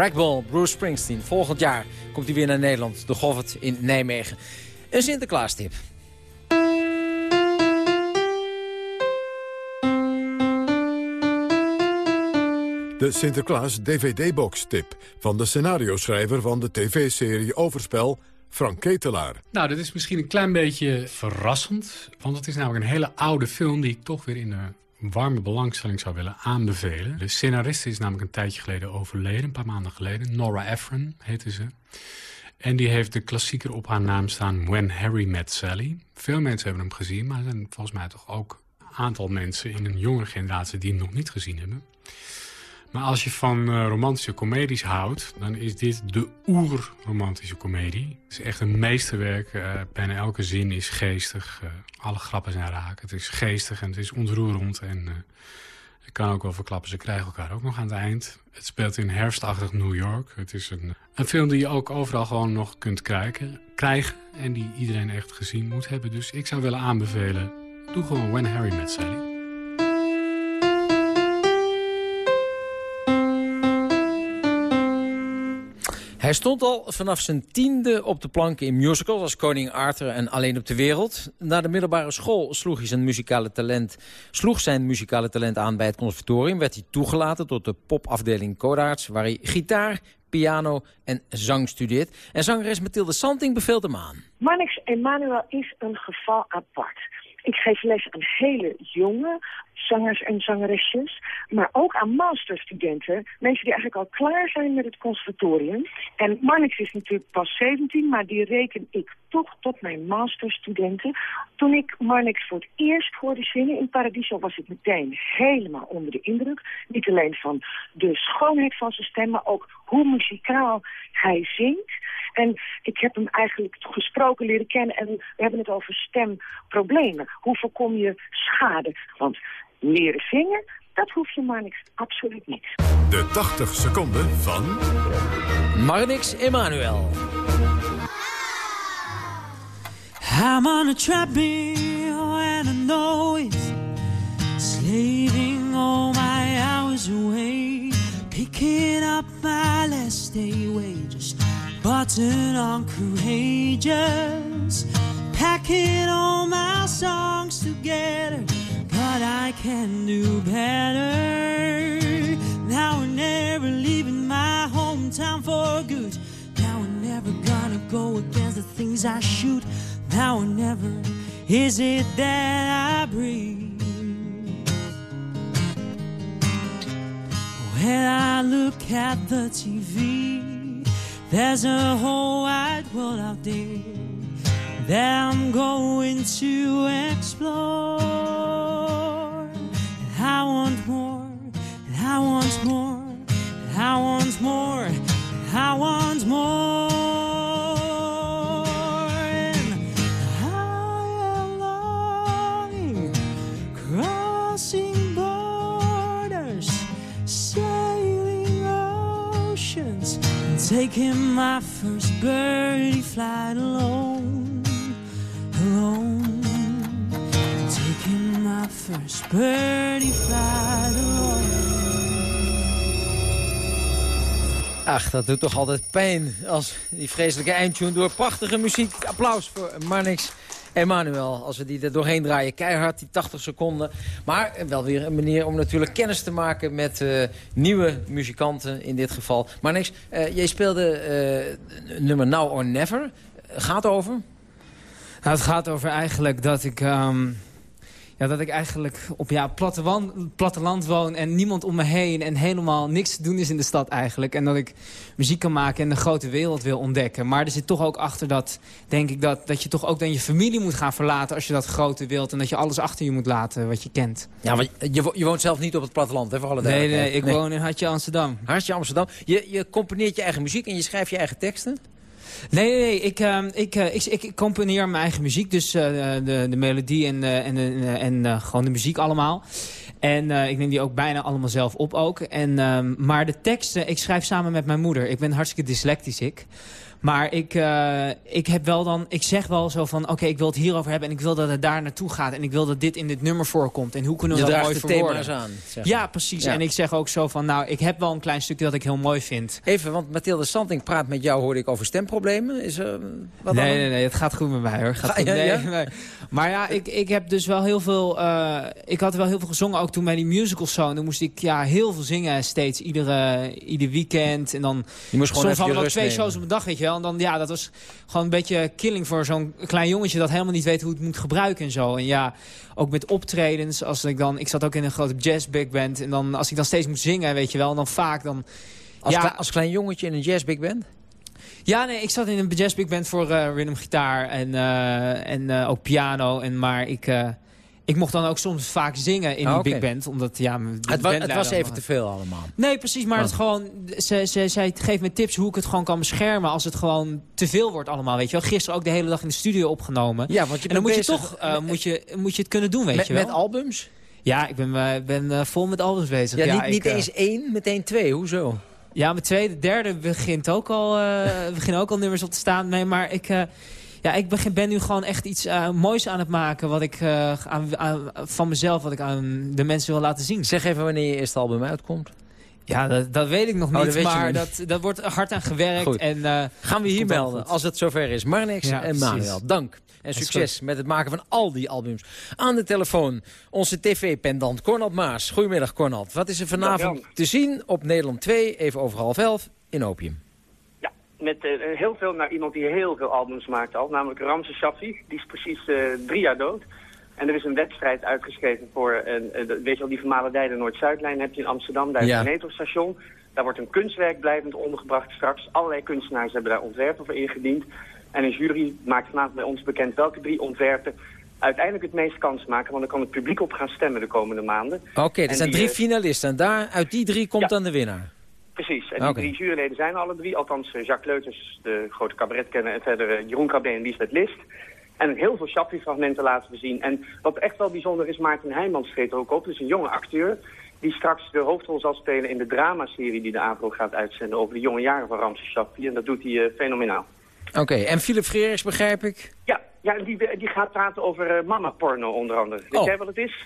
Ragball, Bruce Springsteen. Volgend jaar komt hij weer naar Nederland. De Goffert in Nijmegen. Een Sinterklaas-tip. De Sinterklaas DVD-box tip van de scenario-schrijver van de tv-serie Overspel, Frank Ketelaar. Nou, dat is misschien een klein beetje verrassend. Want het is namelijk een hele oude film die ik toch weer in de warme belangstelling zou willen aanbevelen. De scenariste is namelijk een tijdje geleden overleden, een paar maanden geleden. Nora Ephron heette ze. En die heeft de klassieker op haar naam staan When Harry Met Sally. Veel mensen hebben hem gezien, maar er zijn volgens mij toch ook een aantal mensen in een jongere generatie die hem nog niet gezien hebben. Maar als je van eh, romantische comedies houdt, dan is dit de oer-romantische comedie. Het is echt een meesterwerk. eh, bijna elke zin is geestig. eh, alle grappen zijn raak. Het is geestig en het is ontroerend. En ik kan ook wel verklappen, ze krijgen elkaar ook nog aan het eind. Het speelt in herfstachtig New York. Het is een, een film die je ook overal gewoon nog kunt krijgen, krijgen. En die iedereen echt gezien moet hebben. Dus ik zou willen aanbevelen, doe gewoon When Harry Met Sally. Hij stond al vanaf zijn tiende op de planken in musicals als Koning Arthur en Alleen op de Wereld. Na de middelbare school sloeg, hij zijn muzikale talent, sloeg zijn muzikale talent aan bij het conservatorium. Werd hij toegelaten tot de popafdeling Codarts, waar hij gitaar, piano en zang studeert. En zangeres Mathilde Santing beveelt hem aan. Marnix Emanuel is een geval apart. Ik geef les aan hele jonge zangers en zangeresjes, maar ook aan masterstudenten. Mensen die eigenlijk al klaar zijn met het conservatorium. En Marnix is natuurlijk pas 17, maar die reken ik toch tot mijn masterstudenten. Toen ik Marnix voor het eerst hoorde zingen in Paradiso was ik meteen helemaal onder de indruk. Niet alleen van de schoonheid van zijn stem, maar ook hoe muzikaal hij zingt. En ik heb hem eigenlijk gesproken leren kennen en we hebben het over stemproblemen. Hoe voorkom je schade? Want leren zingen, dat hoef je maar niks, absoluut niet. De 80 seconden van... Marnix Emanuel. I'm on a treadmill and I know it's slaving all my hours away, picking up my last day wages, button on courageous, packing all my songs together, but I can do better. Now I'm never leaving my hometown for good. Now I'm never gonna go against the things I should now or never is it that I breathe. When I look at the TV, there's a whole wide world out there that I'm going to explore. And I want more, and I want more, and I want more, and I want more. Taking my first birdie flight alone, alone. Taking my first birdie flight alone. Ach, dat doet toch altijd pijn als die vreselijke eindtune door prachtige muziek. Applaus voor Marnix Emmanuel. Als we die er doorheen draaien, keihard, die 80 seconden. Maar wel weer een manier om natuurlijk kennis te maken met eh, nieuwe muzikanten in dit geval. Marnix, eh jij speelde eh, nummer Now or Never. Gaat over? Nou, het gaat over eigenlijk dat ik... ehm, ja, dat ik eigenlijk op ja, platteland, platteland woon en niemand om me heen... en helemaal niks te doen is in de stad eigenlijk. En dat ik muziek kan maken en de grote wereld wil ontdekken. Maar er zit toch ook achter dat, denk ik, dat, dat je toch ook dan je familie moet gaan verlaten... als je dat grote wilt en dat je alles achter je moet laten wat je kent. Ja, want je, wo- je woont zelf niet op het platteland, hè, voor alle Nee, nee, ik woon in Hartje Amsterdam. Hartje Amsterdam. Je, je componeert je eigen muziek en je schrijft je eigen teksten? Nee, nee, nee. Ik, ehm, ik, eh, ik, ik componeer mijn eigen muziek. Dus eh, de, de melodie en, eh, en, en gewoon de muziek allemaal. En ik neem die ook bijna allemaal zelf op ook. En, ehm, maar de teksten, ik schrijf samen met mijn moeder. Ik ben hartstikke dyslectisch ik. Maar ik, eh, ik heb wel dan, ik zeg wel zo van, oké, ik wil het hierover hebben en ik wil dat het daar naartoe gaat. En ik wil dat dit in dit nummer voorkomt. En hoe kunnen we Je dat mooi de verwoorden? thema's aan, zeg Ja, precies. Ja. En ik zeg ook zo van, nou, ik heb wel een klein stukje dat ik heel mooi vind. Even, want Mathilde Santing praat met jou, hoorde ik, over stemproblemen. Is er wat nee, dan? nee, nee, het gaat goed met mij hoor. Gaat Ga- goed. Nee, ja? nee. Maar ja, ik, ik heb dus wel heel veel. eh, ik had wel heel veel gezongen ook toen bij die musical show. Dan moest ik ja, heel veel zingen steeds, iedere, ieder weekend. En dan Je moest gewoon soms hadden we ook twee nemen. shows op een dag, weet je wel. En dan ja, dat was gewoon een beetje killing voor zo'n klein jongetje dat helemaal niet weet hoe het moet gebruiken en zo. En ja, ook met optredens. Als ik dan, ik zat ook in een grote jazz big band. En dan als ik dan steeds moet zingen, weet je wel, en dan vaak dan. Als, ja, als klein jongetje in een jazz big band? ja, nee, ik zat in een jazz big band voor eh rhythm gitaar en, eh, en eh, ook piano. En, maar ik, ik mocht dan ook soms vaak zingen in Ah, die big band. Omdat, ja, Het, wa- het was even te veel allemaal. Nee, precies, maar Oh. het gewoon, ze, ze, zij geeft me tips hoe ik het gewoon kan beschermen als het gewoon te veel wordt allemaal, weet je wel. Gisteren ook de hele dag in de studio opgenomen. Ja, want je en dan moet je toch eh, met- moet je, moet je het kunnen doen, weet Met, je wel. met albums? Ja, ik ben, eh, ben eh, vol met albums bezig. Ja, Ja, niet, niet eens één, meteen twee. Hoezo? Ja, mijn tweede, derde begint ook al, beginnen ook al nummers op te staan. Nee, maar ik, ja, ik begin, ben nu gewoon echt iets eh, moois aan het maken... Wat ik, eh, aan, aan- van mezelf, wat ik aan de mensen wil laten zien. Zeg even wanneer je eerste album uitkomt. Ja, dat, dat weet ik nog Oh, niet, je maar niet. dat, dat wordt hard aan gewerkt. Goed. En, eh, Gaan we hier melden als het zover is. Marnix Ja, en precies. Manuel, dank. En succes met het maken van al die albums. Aan de telefoon onze tv-pendant Cornald Maas. Goedemiddag Cornald. Wat is er vanavond te zien op Nederland 2, even over half elf, in Opium? Met eh, heel veel naar iemand die heel veel albums maakt al, namelijk Ramses Shaffi. Die is precies eh, drie jaar dood. En er is een wedstrijd uitgeschreven voor, een eh, weet je wel, die vermalendijde Noord-Zuidlijn heb je in Amsterdam. Daar is Ja. een metrostation. Daar wordt een kunstwerk blijvend ondergebracht straks. Allerlei kunstenaars hebben daar ontwerpen voor ingediend. En een jury maakt vanavond bij ons bekend welke drie ontwerpen uiteindelijk het meest kans maken. Want dan kan het publiek op gaan stemmen de komende maanden. Oké, er zijn die, drie finalisten. En daar, uit die drie komt dan de winnaar. Precies, en die drie juryleden zijn alle drie. Althans, eh, Jacques Leuters, de grote cabaretkenner, en verder eh, Jeroen Krabbe en Lisbeth List. En heel veel Chappie-fragmenten laten we zien. En wat echt wel bijzonder is, Maarten Heijmans treedt er ook op. Dus een jonge acteur die straks de hoofdrol zal spelen in de dramaserie die de AVRO gaat uitzenden over de jonge jaren van Ramses Chappie. En dat doet hij eh, fenomenaal. Oké, en Philip Freeriks begrijp ik? Ja, ja die, die gaat praten over eh, mama-porno onder andere. Weet Oh. jij wat het is?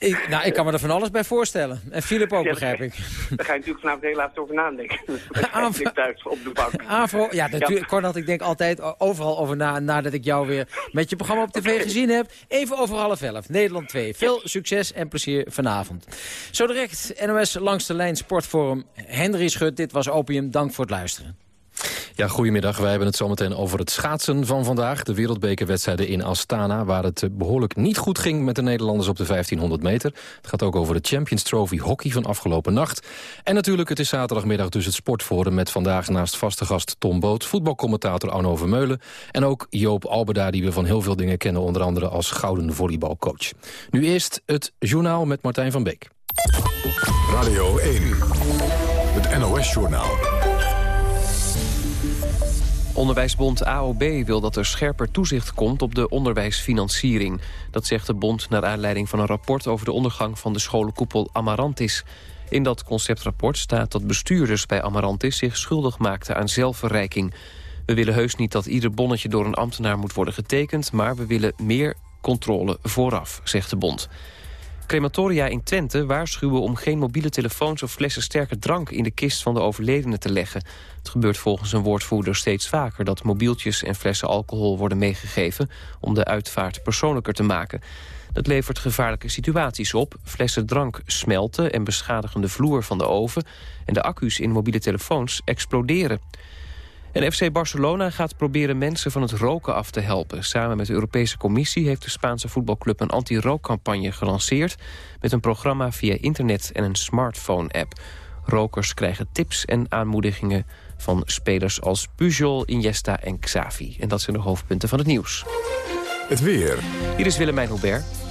Ik? Nou, ik kan me er van alles bij voorstellen. En Philip ook, Ja, begrijp ik. Daar ga je natuurlijk vanavond heel laat over nadenken. Waarschijnlijk thuis op de bank. Avro, ja, natuurlijk. Cornald, ik denk altijd overal over na, nadat ik jou weer met je programma op tv gezien heb. Even over half elf, Nederland 2. Veel succes en plezier vanavond. Zo direct, NOS langs de lijn Sportforum. Henry Schut, dit was Opium. Dank voor het luisteren. Ja, goedemiddag. Wij hebben het zometeen over het schaatsen van vandaag. De wereldbekerwedstrijden in Astana, waar het behoorlijk niet goed ging met de Nederlanders op de 1500 meter. Het gaat ook over de Champions Trophy hockey van afgelopen nacht. En natuurlijk, het is zaterdagmiddag dus het sportforum met vandaag naast vaste gast Tom Boot, voetbalcommentator Arno Vermeulen en ook Joop Alberda, die we van heel veel dingen kennen, onder andere als gouden volleybalcoach. Nu eerst het journaal met Martijn van Beek. Radio 1, het NOS-journaal. Onderwijsbond AOB wil dat er scherper toezicht komt op de onderwijsfinanciering. Dat zegt de bond naar aanleiding van een rapport over de ondergang van de scholenkoepel Amarantis. In dat conceptrapport staat dat bestuurders bij Amarantis zich schuldig maakten aan zelfverrijking. We willen heus niet dat ieder bonnetje door een ambtenaar moet worden getekend... maar we willen meer controle vooraf, zegt de bond. Crematoria in Twente waarschuwen om geen mobiele telefoons of flessen sterke drank in de kist van de overledene te leggen. Het gebeurt volgens een woordvoerder steeds vaker dat mobieltjes en flessen alcohol worden meegegeven om de uitvaart persoonlijker te maken. Dat levert gevaarlijke situaties op. Flessen drank smelten en beschadigen de vloer van de oven en de accu's in mobiele telefoons exploderen. En FC Barcelona gaat proberen mensen van het roken af te helpen. Samen met de Europese Commissie heeft de Spaanse voetbalclub... een anti-rookcampagne gelanceerd... met een programma via internet en een smartphone-app. Rokers krijgen tips en aanmoedigingen van spelers als Pujol, Iniesta en Xavi. En dat zijn de hoofdpunten van het nieuws. Het weer. Hier is Willemijn Hubert.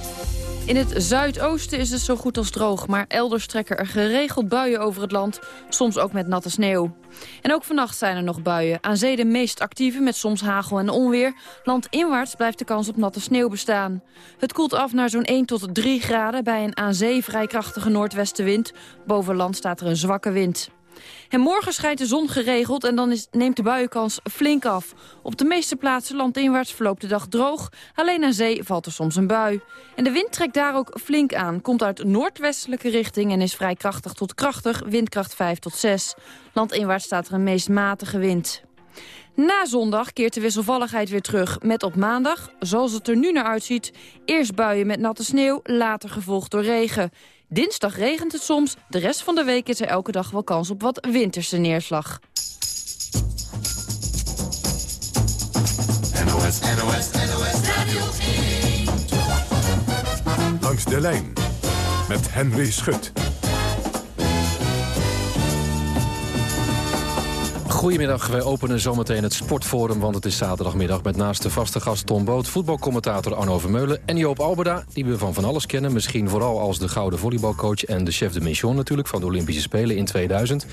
In het zuidoosten is het zo goed als droog, maar elders trekken er geregeld buien over het land, soms ook met natte sneeuw. En ook vannacht zijn er nog buien. Aan zee de meest actieve met soms hagel en onweer. Landinwaarts blijft de kans op natte sneeuw bestaan. Het koelt af naar zo'n 1 tot 3 graden bij een aan zee vrij krachtige noordwestenwind. Boven land staat er een zwakke wind. En morgen schijnt de zon geregeld en dan is, neemt de buienkans flink af. Op de meeste plaatsen landinwaarts verloopt de dag droog. Alleen aan zee valt er soms een bui. En de wind trekt daar ook flink aan. Komt uit noordwestelijke richting en is vrij krachtig tot krachtig. Windkracht 5 tot 6. Landinwaarts staat er een meest matige wind. Na zondag keert de wisselvalligheid weer terug. Met op maandag, zoals het er nu naar uitziet... eerst buien met natte sneeuw, later gevolgd door regen. Dinsdag regent het soms. De rest van de week is er elke dag wel kans op wat winterse neerslag. NOS, NOS, NOS Radio 1. Langs de lijn met Henry Schut. Goedemiddag, wij openen zometeen het sportforum, want het is zaterdagmiddag... met naast de vaste gast Tom Boot, voetbalcommentator Arno Vermeulen... en Joop Alberda, die we van van alles kennen. Misschien vooral als de gouden volleybalcoach en de chef de mission natuurlijk... van de Olympische Spelen in 2000.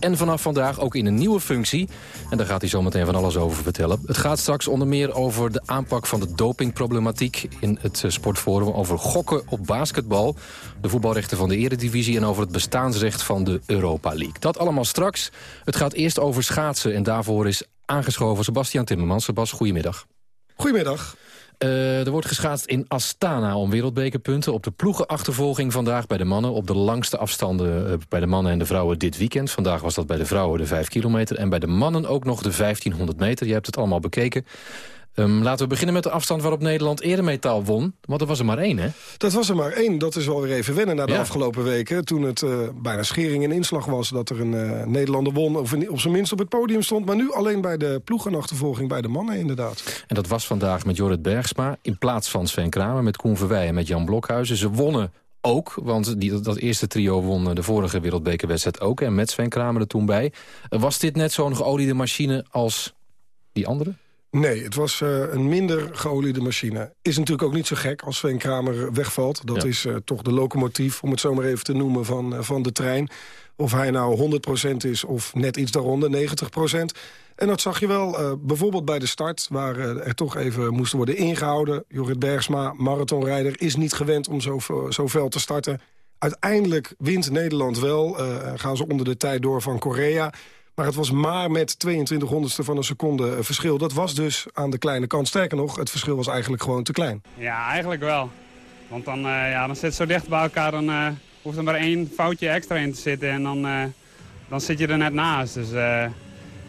En vanaf vandaag ook in een nieuwe functie. En daar gaat hij zometeen van alles over vertellen. Het gaat straks onder meer over de aanpak van de dopingproblematiek... in het eh, sportforum, over gokken op basketbal... de voetbalrechten van de eredivisie... en over het bestaansrecht van de Europa League. Dat allemaal straks. Het gaat eerst over schaatsen. En daarvoor is aangeschoven Sebastian Timmermans. Sebas, goedemiddag. Goedemiddag. Uh, er wordt geschaatst in Astana om wereldbekerpunten. Op de ploegenachtervolging vandaag bij de mannen. Op de langste afstanden uh, bij de mannen en de vrouwen dit weekend. Vandaag was dat bij de vrouwen de 5 kilometer. En bij de mannen ook nog de 1500 meter. Je hebt het allemaal bekeken. Um, laten we beginnen met de afstand waarop Nederland eerder metaal won. Want er was er maar één, hè? Dat was er maar één. Dat is wel weer even wennen na de ja. afgelopen weken. Toen het uh, bijna schering en inslag was dat er een uh, Nederlander won... of in, op zijn minst op het podium stond. Maar nu alleen bij de ploegenachtervolging bij de mannen inderdaad. En dat was vandaag met Jorrit Bergsma in plaats van Sven Kramer... met Koen Verwij en met Jan Blokhuizen. Ze wonnen ook, want die, dat eerste trio won de vorige wereldbekerwedstrijd ook. En met Sven Kramer er toen bij. Was dit net zo'n geoliede machine als die andere? Nee, het was uh, een minder geoliede machine. Is natuurlijk ook niet zo gek als Sven Kramer wegvalt. Dat ja. is uh, toch de locomotief, om het zo maar even te noemen, van, uh, van de trein. Of hij nou 100% is of net iets daaronder, 90%. En dat zag je wel bijvoorbeeld bij de start... waar er toch even moest worden ingehouden. Jorrit Bergsma, marathonrijder, is niet gewend om zo, zo fel te starten. Uiteindelijk wint Nederland wel. gaan ze onder de tijd door van Korea... Maar het was maar met 22 honderdste van een seconde verschil. Dat was dus aan de kleine kant. Sterker nog, het verschil was eigenlijk gewoon te klein. Ja, eigenlijk wel. Want dan, uh, ja, dan zit het zo dicht bij elkaar, dan uh, hoeft er maar één foutje extra in te zitten. En dan, uh, dan zit je er net naast. Dus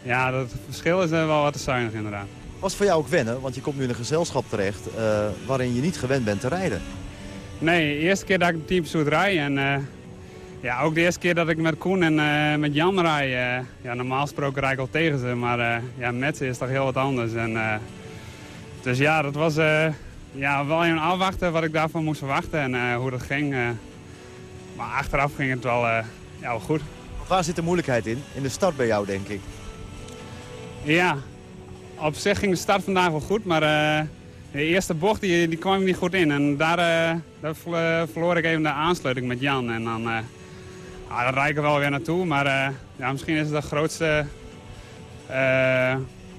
ja, dat verschil is wel wat te zuinig inderdaad. Was het voor jou ook wennen? Want je komt nu in een gezelschap terecht waarin je niet gewend bent te rijden. Nee, de eerste keer dat ik een teamsuit rijd en ja, ook de eerste keer dat ik met Koen en eh, met Jan rij, eh, ja, normaal gesproken rijd ik al tegen ze, maar eh, ja, met ze is toch heel wat anders. En, dus ja, dat was ja, wel even afwachten wat ik daarvan moest verwachten en hoe dat ging. maar achteraf ging het wel, ja, wel goed. Waar zit de moeilijkheid in? In de start bij jou, denk ik. Ja, op zich ging de start vandaag wel goed, maar de eerste bocht die, die kwam ik niet goed in. En daar, daar verloor ik even de aansluiting met Jan. En dan, ah, daar rijd ik wel weer naartoe, maar eh, ja, misschien is het de grootste eh,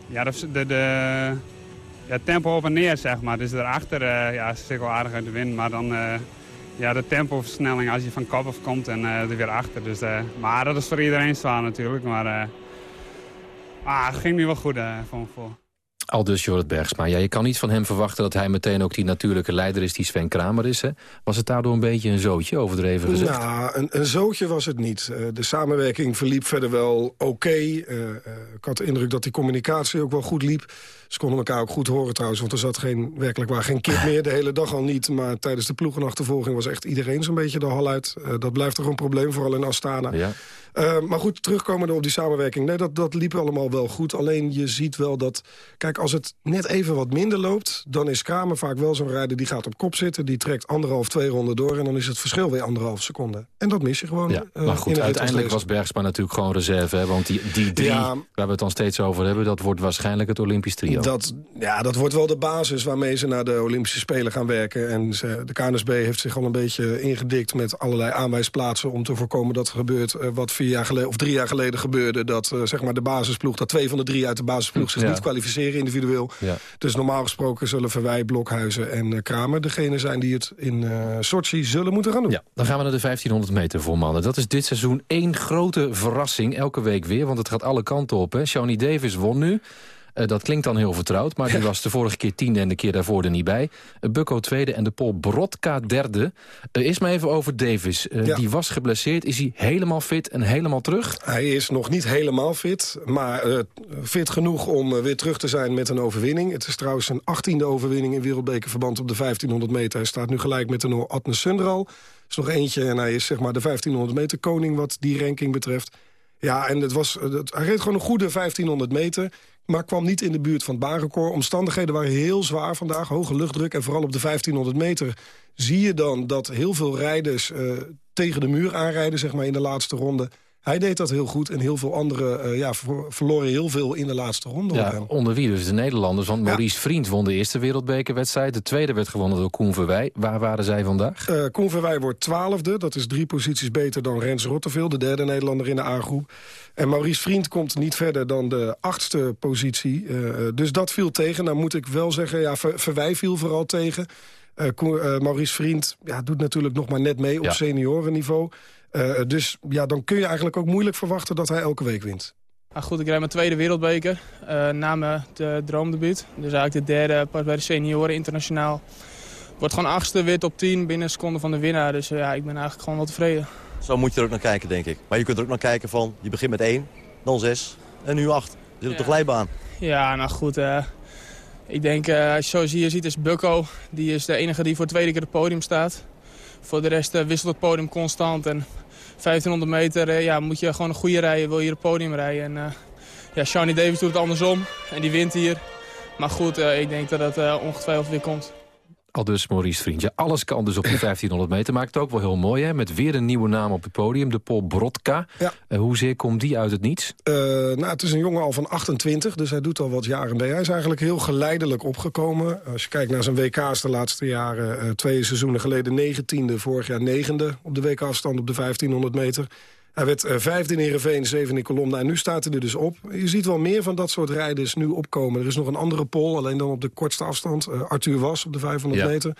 ja, de, de, ja, tempo op en neer, zeg maar. Dus daarachter eh ja, zit ik wel aardig uit de wind, maar dan... ja, de tempoversnelling als je van kop af komt en er weer achter. Dus, maar dat is voor iedereen zwaar natuurlijk. Maar ah, het ging nu wel goed voor mijn gevoel. Al dus Jorrit Bergsma. Ja, je kan niet van hem verwachten dat hij meteen ook die natuurlijke leider is die Sven Kramer is. Hè? Was het daardoor een beetje een zootje, overdreven gezegd? Nou, een, een zootje was het niet. Eh, de samenwerking verliep verder wel oké. Eh, eh, ik had de indruk dat die communicatie ook wel goed liep. Ze konden elkaar ook goed horen trouwens, want er zat geen, werkelijk waar geen kip meer. De hele dag al niet, maar tijdens de ploegenachtervolging was echt iedereen zo'n beetje de hal uit. Dat blijft toch een probleem, vooral in Astana. Ja. Eh, maar goed, terugkomende op die samenwerking. Nee, dat, dat liep allemaal wel goed. Alleen je ziet wel dat... Kijk, als het net even wat minder loopt... dan is Kramer vaak wel zo'n rijder die gaat op kop zitten. Die trekt anderhalf, twee ronden door... en dan is het verschil weer anderhalf seconde. En dat mis je gewoon. Ja, eh, maar goed, uiteindelijk was Bergsma natuurlijk gewoon reserve. Hè? Want die, die drie, Ja. waar we het dan steeds over hebben... dat wordt waarschijnlijk het Olympisch trio. Dat, ja, dat wordt wel de basis waarmee ze naar de Olympische Spelen gaan werken. En ze, de KNSB heeft zich al een beetje ingedikt met allerlei aanwijsplaatsen... om te voorkomen dat er gebeurt eh, wat vier jaar geleden, of drie jaar geleden gebeurde. Dat eh, zeg maar de basisploeg, dat twee van de drie uit de basisploeg zich Ja. niet kwalificeren individueel. Ja. Dus normaal gesproken zullen Verwij, Blokhuizen en eh, Kramer... degene zijn die het in eh Sochi zullen moeten gaan doen. Ja, dan gaan we naar de 1500 meter voor mannen. Dat is dit seizoen één grote verrassing, elke week weer. Want het gaat alle kanten op. Hè. Shawnee Davis won nu. Eh, dat klinkt dan heel vertrouwd, maar die was de vorige keer tiende... en de keer daarvoor er niet bij. Uh, Bukko tweede en de Pol Brodka derde. Uh, eerst maar even over Davis. Ja. Die was geblesseerd. Is hij helemaal fit en helemaal terug? Hij is nog niet helemaal fit, maar eh, fit genoeg om eh, weer terug te zijn met een overwinning. Het is trouwens zijn achttiende overwinning in wereldbekerverband op de 1500 meter. Hij staat nu gelijk met de Noor Adne Sundral. Er is nog eentje en hij is zeg maar de 1500 meter koning wat die ranking betreft. Ja, en het was, het, hij reed gewoon een goede 1500 meter... maar kwam niet in de buurt van het baanrecord. Omstandigheden waren heel zwaar vandaag, hoge luchtdruk... en vooral op de 1500 meter. Zie je dan dat heel veel rijders... eh, tegen de muur aanrijden zeg maar, in de laatste ronde... Hij deed dat heel goed en heel veel anderen uh, ja, ver, verloren heel veel in de laatste ronde. Ja, onder wie dus de Nederlanders. Want Maurice ja. Vriend won de eerste wereldbekerwedstrijd. De tweede werd gewonnen door Koen Verwij. Waar waren zij vandaag? Uh, Koen Verwij wordt twaalfde. Dat is drie posities beter dan Rens Rotteveel. De derde Nederlander in de A-groep. En Maurice Vriend komt niet verder dan de achtste positie. Uh, dus dat viel tegen. Nou moet ik wel zeggen, ja, Ver, Verwij viel vooral tegen. Uh, Maurice Vriend ja, doet natuurlijk nog maar net mee op ja. seniorenniveau. Uh, dus ja, dan kun je eigenlijk ook moeilijk verwachten dat hij elke week wint. Ah, goed, ik rijd mijn tweede wereldbeker uh, na mijn de droomdebuut. Dus eigenlijk de derde pas bij de senioren internationaal. Wordt gewoon achtste, weer top 10 binnen een seconde van de winnaar. Dus uh, ja, ik ben eigenlijk gewoon wel tevreden. Zo moet je er ook naar kijken, denk ik. Maar je kunt er ook naar kijken van, je begint met 1, dan 6 en nu 8. Je zit op ja. de glijbaan. Ja, nou goed. Uh, ik denk, uh, als je zo hier ziet, is Bukko. Die is de enige die voor de tweede keer op het podium staat. Voor de rest uh, wisselt het podium constant. En 1500 meter uh, ja, moet je gewoon een goede rijden, wil je het podium rijden. En, uh, ja, Shawnee Davis doet het andersom en die wint hier. Maar goed, uh, ik denk dat het ongetwijfeld weer komt. Al dus Maurice Vriend. Ja, alles kan dus op die 1500 meter. Maakt het ook wel heel mooi, hè? Met weer een nieuwe naam op het podium. De Paul Brodka. Ja. Uh, hoezeer komt die uit het niets? Uh, nou, het is een jongen al van 28, dus hij doet al wat jaren mee. Hij is eigenlijk heel geleidelijk opgekomen. Als je kijkt naar zijn WK's de laatste jaren. Uh, twee seizoenen geleden negentiende, vorig jaar negende... op de WK-afstand op de 1500 meter. Hij werd uh, vijfde in Heerenveen, zevende in Colomna en nu staat hij er dus op. Je ziet wel meer van dat soort rijders nu opkomen. Er is nog een andere pol, alleen dan op de kortste afstand. Uh, Arthur Was op de 500 ja. meter.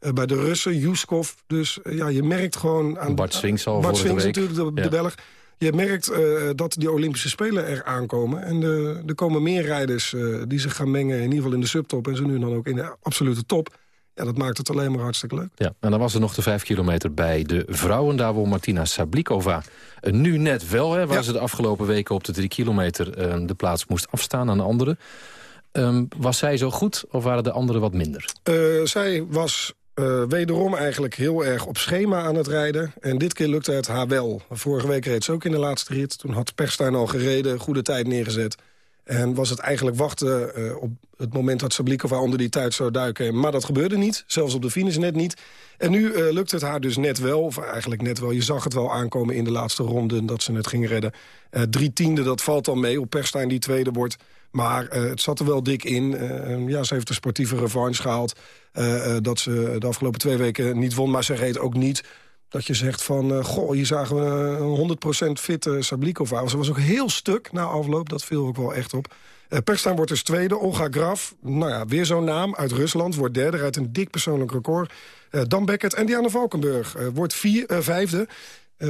Uh, bij de Russen, Juskov. Dus ja, je merkt gewoon... aan Bart Swings al Bart Swings natuurlijk, de, ja. de Belg. Je merkt dat die Olympische Spelen er aankomen. En er komen meer rijders die zich gaan mengen, in ieder geval in de subtop... en zo nu dan ook in de absolute top... Ja, dat maakt het alleen maar hartstikke leuk. Ja, en dan was er nog de vijf kilometer bij de vrouwen. Daar won Martina Sablikova uh, nu net wel. Hè, waar ja. ze de afgelopen weken op de drie kilometer uh, de plaats moest afstaan aan de anderen. Um, was zij zo goed of waren de anderen wat minder? Uh, zij was eh, wederom eigenlijk heel erg op schema aan het rijden. En dit keer lukte het haar wel. Vorige week reed ze ook in de laatste rit. Toen had Pechstein al gereden, goede tijd neergezet. En was het eigenlijk wachten uh, op het moment dat Sablikova onder die tijd zou duiken. Maar dat gebeurde niet, zelfs op de finish net niet. En nu uh, lukt het haar dus net wel, of eigenlijk net wel. Je zag het wel aankomen in de laatste ronde dat ze het ging redden. Uh, drie tiende, dat valt al mee op Perstijn die tweede wordt. Maar het zat er wel dik in. ja, ze heeft de sportieve revanche gehaald. dat ze de afgelopen twee weken niet won, maar ze reed ook niet dat je zegt van, uh, goh, hier zagen we een 100% fitte Sablikova. Ze was ook heel stuk na afloop, dat viel ook wel echt op. Uh, Perstaan wordt dus tweede, Olga Graf, nou ja, weer zo'n naam, uit Rusland, wordt derde, uit een dik persoonlijk record. Uh, Dan Beckett en Diana Valkenburg wordt vier, vijfde, 7.03.51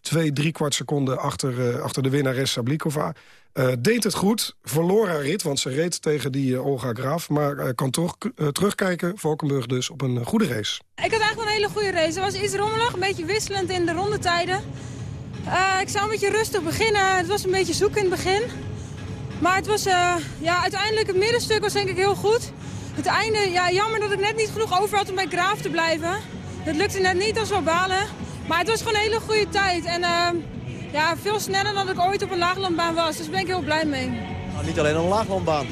twee, drie kwart seconden achter, achter de winnares Sablikova. Uh, deed het goed, verloor haar rit, want ze reed tegen die uh, Olga Graaf. Maar kan toch terugkijken, Valkenburg dus, op een goede race. Ik had eigenlijk een hele goede race. Het was iets rommelig, een beetje wisselend in de rondetijden. ik zou een beetje rustig beginnen. Het was een beetje zoek in het begin. Maar het was, ja, uiteindelijk het middenstuk was denk ik heel goed. Het einde, ja, jammer dat ik net niet genoeg over had om bij Graaf te blijven. Het lukte net niet, als wel balen. Maar het was gewoon een hele goede tijd. En ja, veel sneller dan ik ooit op een laaglandbaan was. Dus daar ben ik heel blij mee. Nou, niet alleen op een laaglandbaan.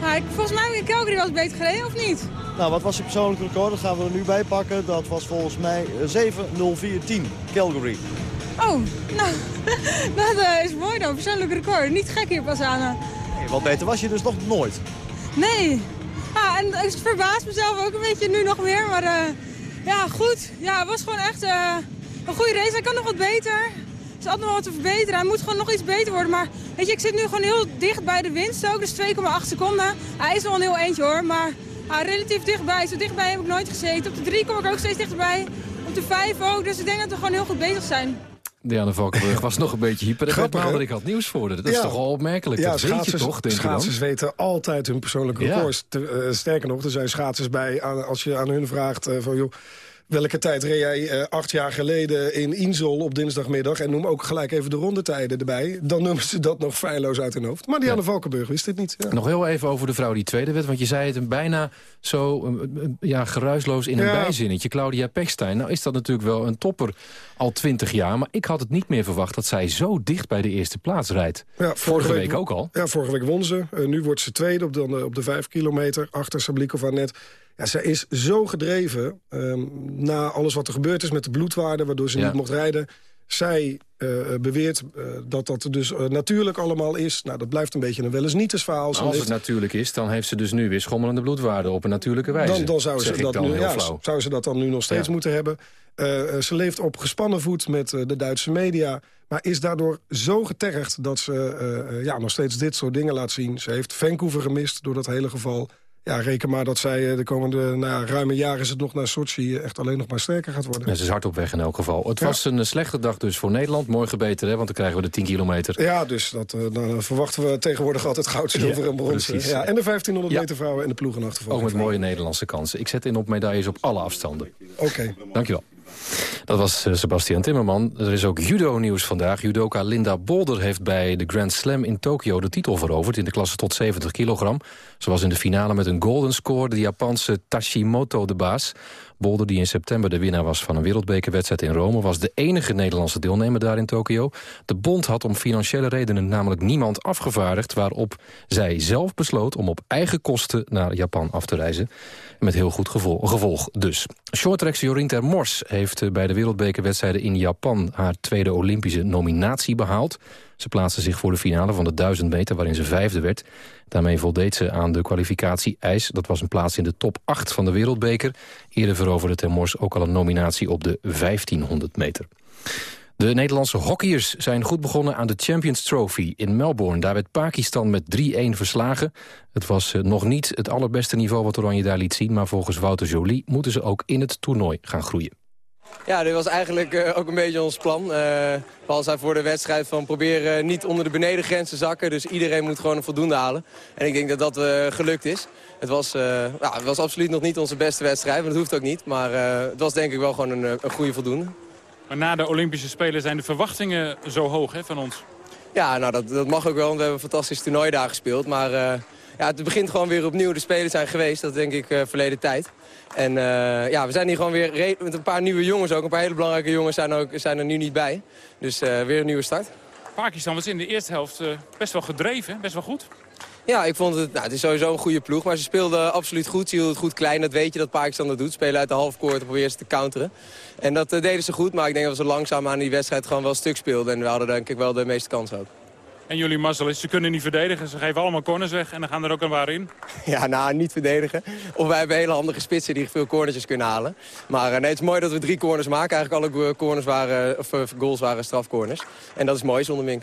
Nou, ik, volgens mij in Calgary was het beter gereden, of niet? Nou, wat was je persoonlijke record? Dat gaan we er nu bij pakken. Dat was volgens mij 7.04.10 Calgary. Oh, nou, dat uh, is mooi dan. Persoonlijk record. Niet gek hier pas aan. Nee, wat beter was je dus nog nooit? Nee. Ja, en ik verbaas mezelf ook een beetje nu nog meer, maar... Uh, ja, goed. Ja, het was gewoon echt uh, een goede race. Hij kan nog wat beter. Er is altijd nog wat te verbeteren. Hij moet gewoon nog iets beter worden. Maar weet je, ik zit nu gewoon heel dicht bij de winst ook. Dus 2,8 seconden. Hij is wel een heel eentje hoor. Maar uh, relatief dichtbij. Zo dichtbij heb ik nooit gezeten. Op de 3 kom ik ook steeds dichterbij. Op de 5 ook. Dus ik denk dat we gewoon heel goed bezig zijn. Diana Valkenburg was nog een beetje hyper. Grappig, maar ik had nieuws voor Dat is toch wel opmerkelijk. Ja, dat schaatsers, toch, denk schaatsers weten altijd hun persoonlijke records. Ja. Uh, sterker nog, er zijn schaatsers bij, als je aan hun vraagt... Uh, van joh, welke tijd reed jij uh, acht jaar geleden in Insel op dinsdagmiddag... en noem ook gelijk even de rondetijden erbij... dan noemen ze dat nog feilloos uit hun hoofd. Maar Diana ja. Valkenburg wist dit niet. Ja. Nog heel even over de vrouw die tweede werd. Want je zei het bijna zo ja, geruisloos in een ja. bijzinnetje. Claudia Pechstein. Nou is dat natuurlijk wel een topper al twintig jaar. Maar ik had het niet meer verwacht dat zij zo dicht bij de eerste plaats rijdt. Vorige, vorige week, week, ook al. Ja, vorige week won ze. Uh, nu wordt ze tweede op de, op de vijf kilometer. Achter Sablikova net. Ja, zij is zo gedreven um, na alles wat er gebeurd is met de bloedwaarde... waardoor ze ja. niet mocht rijden. Zij uh, beweert uh, dat dat dus uh, natuurlijk allemaal is. Nou, dat blijft een beetje een wel eens niet verhaal. Als het natuurlijk is, dan heeft ze dus nu weer schommelende bloedwaarde... op een natuurlijke wijze. Dan, dan zou, ze dat dan nu, ja, zou ze dat dan nu nog steeds ja. moeten hebben. ze leeft op gespannen voet met de Duitse media... maar is daardoor zo getergd dat ze ja, nog steeds dit soort dingen laat zien. Ze heeft Vancouver gemist door dat hele geval ja, reken maar dat zij de komende nou, ruime jaren is het nog naar Sochi echt alleen nog maar sterker gaat worden. Ja, ze is hard op weg in elk geval. Het ja. was een slechte dag dus voor Nederland. Morgen beter, hè, want dan krijgen we de 10 kilometer. Ja, dus dat, dan verwachten we tegenwoordig altijd goud, zilver ja, en brons. Ja, en de 1500 meter vrouwen en de ploegenachtervolging. Ook met mooie Nederlandse kansen. Ik zet in op medailles op alle afstanden. Oké. Okay. Dankjewel. Dat was uh, Sebastian Timmerman. Er is ook judo-nieuws vandaag. Judoka Linda Bolder heeft bij de Grand Slam in Tokio de titel veroverd... in de klasse tot 70 kilogram. Ze was in de finale met een golden score de Japanse Tashimoto de baas. Bolder, die in september de winnaar was van een wereldbekerwedstrijd in Rome... was de enige Nederlandse deelnemer daar in Tokio. De bond had om financiële redenen namelijk niemand afgevaardigd... waarop zij zelf besloot om op eigen kosten naar Japan af te reizen. Met heel goed gevolg, gevolg dus. Shorttrackse Jorien ter Mors heeft bij de wereldbekerwedstrijden in Japan... haar tweede Olympische nominatie behaald. Ze plaatste zich voor de finale van de 1000 meter waarin ze vijfde werd. Daarmee voldeed ze aan de kwalificatie-eis. Dat was een plaats in de top 8 van de wereldbeker. Eerder veroverde Ter Mors ook al een nominatie op de 1500 meter. De Nederlandse hockeyers zijn goed begonnen aan de Champions Trophy in Melbourne. Daar werd Pakistan met 3-1 verslagen. Het was nog niet het allerbeste niveau wat Oranje daar liet zien... maar volgens Wouter Jolie moeten ze ook in het toernooi gaan groeien. Ja, dit was eigenlijk uh, ook een beetje ons plan. Uh, we zijn voor de wedstrijd van proberen niet onder de benedengrens te zakken. Dus iedereen moet gewoon een voldoende halen. En ik denk dat dat uh, gelukt is. Het was, ja, het was absoluut nog niet onze beste wedstrijd, maar dat hoeft ook niet. Maar het was denk ik wel gewoon een, een goede voldoende. Maar na de Olympische Spelen zijn de verwachtingen zo hoog hè, van ons. Ja, nou dat, dat mag ook wel, want we hebben een fantastisch toernooi daar gespeeld. Maar ja, het begint gewoon weer opnieuw. De spelers zijn geweest, dat denk ik verleden tijd. En uh, ja, we zijn hier gewoon weer met een paar nieuwe jongens ook. Een paar hele belangrijke jongens zijn, ook, zijn er nu niet bij. Dus uh, weer een nieuwe start. Pakistan was in de eerste helft best wel gedreven, best wel goed. Ja, ik vond het, nou, het is sowieso een goede ploeg. Maar ze speelden absoluut goed. Ze hielden het goed klein. Dat weet je dat Pakistan dat doet. Spelen uit de halfcourt proberen ze te counteren. En dat deden ze goed. Maar ik denk dat we zo langzaam aan die wedstrijd gewoon wel stuk speelden. En we hadden denk ik wel de meeste kans ook. En jullie mazzel is, ze kunnen niet verdedigen. Ze geven allemaal corners weg en dan gaan er ook een waar in. Ja, nou, niet verdedigen. Of wij hebben hele handige spitsen die veel cornertjes kunnen halen. Maar uh, nee, het is mooi dat we drie corners maken. Eigenlijk alle corners waren, of, uh, goals waren strafcorners. En dat is mooi zonder Mink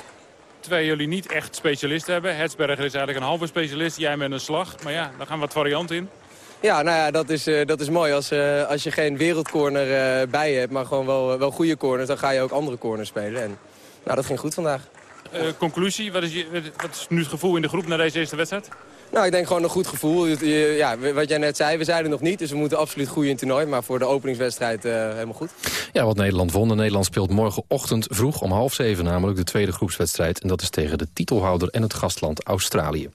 twee jullie niet echt specialisten hebben. Hetsberger is eigenlijk een halve specialist, jij met een slag. Maar ja, daar gaan wat varianten in. Ja, nou ja, dat is, uh, dat is mooi. Als, uh, als je geen wereldcorner uh, bij je hebt, maar gewoon wel, wel goede corners... dan ga je ook andere corners spelen. En nou, dat ging goed vandaag. Conclusie, wat is, je, wat is nu het gevoel in de groep na deze eerste wedstrijd? Nou, ik denk gewoon een goed gevoel. Ja, wat jij net zei, we zeiden nog niet. Dus we moeten absoluut goed in het toernooi. Maar voor de openingswedstrijd uh, helemaal goed. Ja, wat Nederland won. Nederland speelt morgenochtend vroeg om half zeven namelijk de tweede groepswedstrijd. En dat is tegen de titelhouder en het gastland Australië.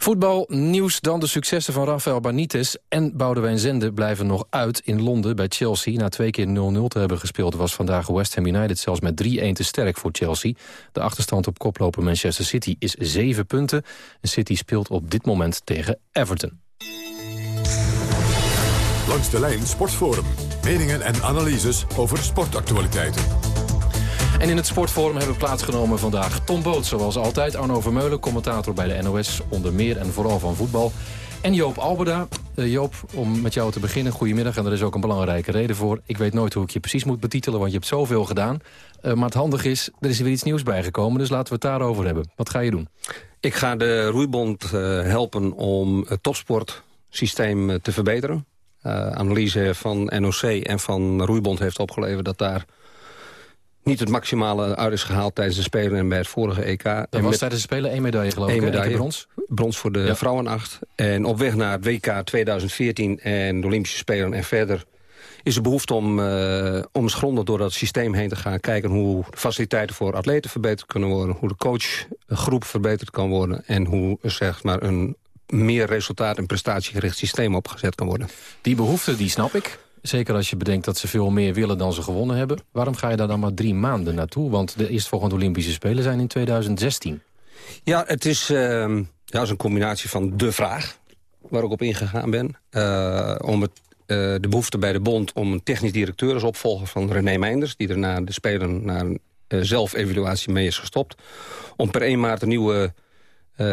Voetbal, nieuws dan de successen van Rafael Benitez en Boudewijn Zende blijven nog uit in Londen bij Chelsea. Na twee keer 0-0 te hebben gespeeld was vandaag West Ham United zelfs met 3-1 te sterk voor Chelsea. De achterstand op koploper Manchester City is 7 punten. En City speelt op dit moment tegen Everton. Langs de lijn Sportforum. Meningen en analyses over sportactualiteiten. En in het Sportforum hebben plaatsgenomen vandaag Tom Boot, zoals altijd. Arno Vermeulen, commentator bij de NOS, onder meer en vooral van voetbal. En Joop Alberda. Uh, Joop, om met jou te beginnen, goedemiddag. En er is ook een belangrijke reden voor. Ik weet nooit hoe ik je precies moet betitelen, want je hebt zoveel gedaan. Uh, maar het handige is, er is weer iets nieuws bijgekomen. Dus laten we het daarover hebben. Wat ga je doen? Ik ga de Roeibond uh, helpen om het topsportsysteem te verbeteren. analyse van NOC en van Roeibond heeft opgeleverd dat daar niet het maximale uit is gehaald tijdens de Spelen en bij het vorige EK. Er was met tijdens de Spelen één medaille geloof ik. Eén medaille, brons. Brons voor de ja. vrouwenacht. En op weg naar het WK 2014 en de Olympische Spelen en verder is er behoefte om, uh, om eens grondig door dat systeem heen te gaan. Kijken hoe de faciliteiten voor atleten verbeterd kunnen worden. Hoe de coachgroep verbeterd kan worden. En hoe zeg maar, een meer resultaat- en prestatiegericht systeem opgezet kan worden. Die behoefte, die snap ik. Zeker als je bedenkt dat ze veel meer willen dan ze gewonnen hebben. Waarom ga je daar dan maar drie maanden naartoe? Want de eerstvolgende Olympische Spelen zijn in 2016. Ja, het is, uh, ja, is een combinatie van de vraag waar ik op ingegaan ben. Uh, om het, uh, de behoefte bij de bond om een technisch directeur als opvolger van René Meinders... die er na de Spelen naar een uh, zelfevaluatie mee is gestopt. Om per 1 maart een nieuwe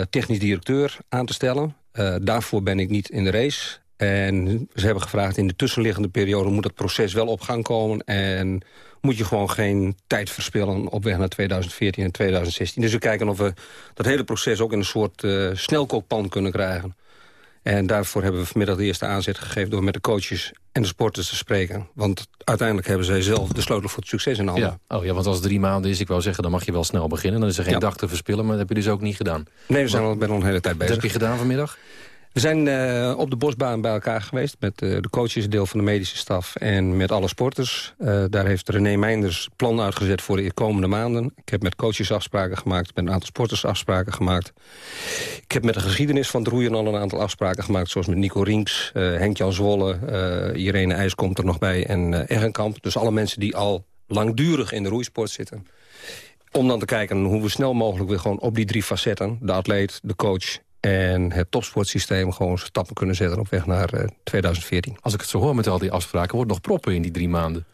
technisch directeur aan te stellen. daarvoor ben ik niet in de race. En ze hebben gevraagd in de tussenliggende periode moet het proces wel op gang komen. En moet je gewoon geen tijd verspillen op weg naar 2014 en 2016. Dus we kijken of we dat hele proces ook in een soort uh, snelkookpan kunnen krijgen. En daarvoor hebben we vanmiddag de eerste aanzet gegeven... door met de coaches en de sporters te spreken. Want uiteindelijk hebben zij zelf de sleutel voor het succes in handen. Ja. Oh ja, want als het drie maanden is, ik wou zeggen... dan mag je wel snel beginnen. Dan is er geen dag te verspillen, maar dat heb je dus ook niet gedaan. Nee, we zijn al, ben al een hele tijd bezig. Wat heb je gedaan vanmiddag? We zijn uh, op de bosbaan bij elkaar geweest met uh, de coaches, deel van de medische staf en met alle sporters. Uh, daar heeft René Meinders plan uitgezet voor de komende maanden. Ik heb met coaches afspraken gemaakt, met een aantal sporters afspraken gemaakt. Ik heb met de geschiedenis van het roeien al een aantal afspraken gemaakt, zoals met Nico Rinks, Henk-Jan Zwolle, Irene IJs komt er nog bij en uh, Eggenkamp. Dus alle mensen die al langdurig in de roeisport zitten. Om dan te kijken hoe we snel mogelijk weer gewoon op die drie facetten... de atleet, de coach en het topsportsysteem gewoon stappen kunnen zetten op weg naar uh, 2014. Als ik het zo hoor met al die afspraken, wordt nog proppen in die drie maanden.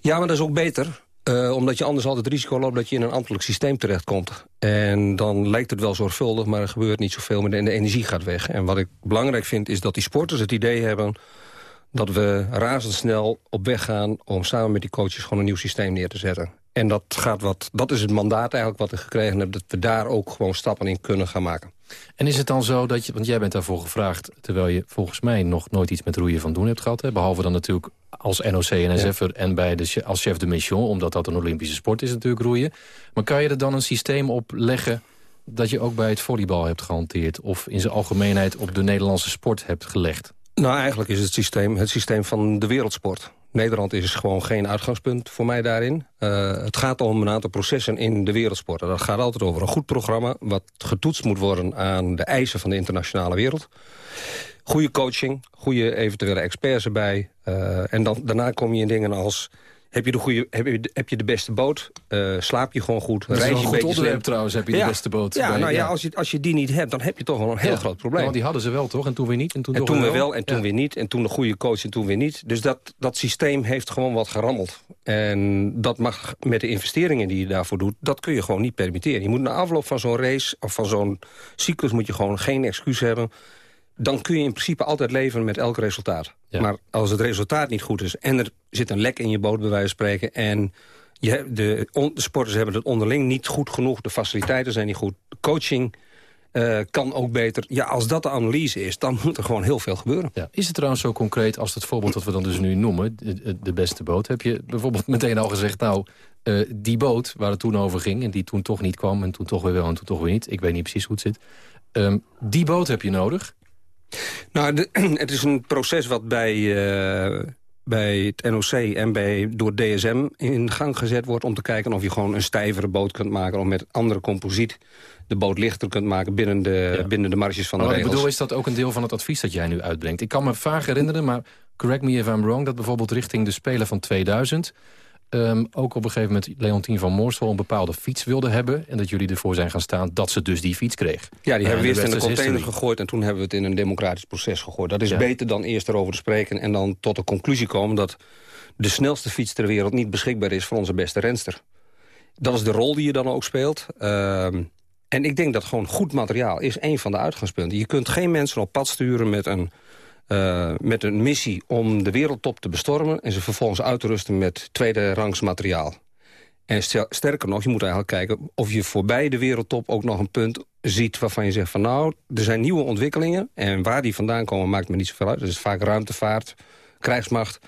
Ja, maar dat is ook beter. Uh, omdat je anders altijd het risico loopt dat je in een ambtelijk systeem terechtkomt. En dan lijkt het wel zorgvuldig, maar er gebeurt niet zoveel meer en de energie gaat weg. En wat ik belangrijk vind is dat die sporters het idee hebben dat we razendsnel op weg gaan om samen met die coaches gewoon een nieuw systeem neer te zetten. En dat, gaat wat, dat is het mandaat eigenlijk wat ik gekregen heb... dat we daar ook gewoon stappen in kunnen gaan maken. En is het dan zo dat je, want jij bent daarvoor gevraagd... terwijl je volgens mij nog nooit iets met roeien van doen hebt gehad... Hè? behalve dan natuurlijk als NOC en NSF'er ja. en bij de, als chef de mission... omdat dat een Olympische sport is natuurlijk roeien. Maar kan je er dan een systeem op leggen... dat je ook bij het volleybal hebt gehanteerd... of in zijn algemeenheid op de Nederlandse sport hebt gelegd? Nou, eigenlijk is het systeem het systeem van de wereldsport. Nederland is gewoon geen uitgangspunt voor mij daarin. Uh, het gaat om een aantal processen in de wereldsporten. Dat gaat altijd over een goed programma... wat getoetst moet worden aan de eisen van de internationale wereld. Goede coaching, goede eventuele experts erbij. Uh, en dan, daarna kom je in dingen als heb je de, goede, heb je, heb je de beste boot? Uh, slaap je gewoon goed? Dat is reis je een goed onderwerp trouwens, heb je de beste boot. Ja, bij- nou ja, als je, als je die niet hebt, dan heb je toch wel een heel groot probleem. want die hadden ze wel, toch? En toen weer niet? En toen, En toen weer wel, en toen weer niet. En toen een goede coach en toen weer niet. Dus dat, dat systeem heeft gewoon wat gerammeld. En dat mag met de investeringen die je daarvoor doet... dat kun je gewoon niet permitteren. Je moet na afloop van zo'n race of van zo'n cyclus... moet je gewoon geen excuus hebben. Dan kun je in principe altijd leven met elk resultaat. Maar als het resultaat niet goed is... en er zit een lek in je boot, bij wijze van spreken... en je, de, on- de sporters hebben het onderling niet goed genoeg... de faciliteiten zijn niet goed, de coaching... eh, kan ook beter. Ja, als dat de analyse is, dan moet er gewoon heel veel gebeuren. Ja. Is het trouwens zo concreet als het voorbeeld dat we dan dus nu noemen... de, de beste boot, heb je bijvoorbeeld meteen al gezegd... nou, eh, die boot waar het toen over ging... en die toen toch niet kwam en toen toch weer wel en toen toch weer niet... ik weet niet precies hoe het zit... ehm, die boot heb je nodig. Nou, de- het is een proces wat bij, eh, bij het NOC en bij, door DSM in gang gezet wordt... om te kijken of je gewoon een stijvere boot kunt maken... of met andere composiet de boot lichter kunt maken binnen de, binnen de marges van Maar de wat ik regels. bedoel, is dat ook een deel van het advies dat jij nu uitbrengt? Ik kan me vaag herinneren, maar correct me if I'm wrong... dat bijvoorbeeld richting de Spelen van 2000... ehm, ook op een gegeven moment Leontien van Moorsel een bepaalde fiets wilde hebben... en dat jullie ervoor zijn gaan staan dat ze dus die fiets kreeg. Ja, die Eh, hebben we eerst in de container history. gegooid... en toen hebben we het in een democratisch proces gegooid. Dat is Ja. beter dan eerst erover te spreken... en dan tot de conclusie komen dat de snelste fiets ter wereld... niet beschikbaar is voor onze beste renster. Dat is de rol die je dan ook speelt. Ehm, en ik denk dat gewoon goed materiaal is een van de uitgangspunten. Je kunt geen mensen op pad sturen met een, eh, met een missie... om de wereldtop te bestormen... en ze vervolgens uit te rusten met tweede rangs materiaal. En sterker nog, je moet eigenlijk kijken of je voorbij de wereldtop ook nog een punt ziet waarvan je zegt van nou, er zijn nieuwe ontwikkelingen en waar die vandaan komen maakt me niet zoveel uit. Dat is vaak ruimtevaart, krijgsmacht,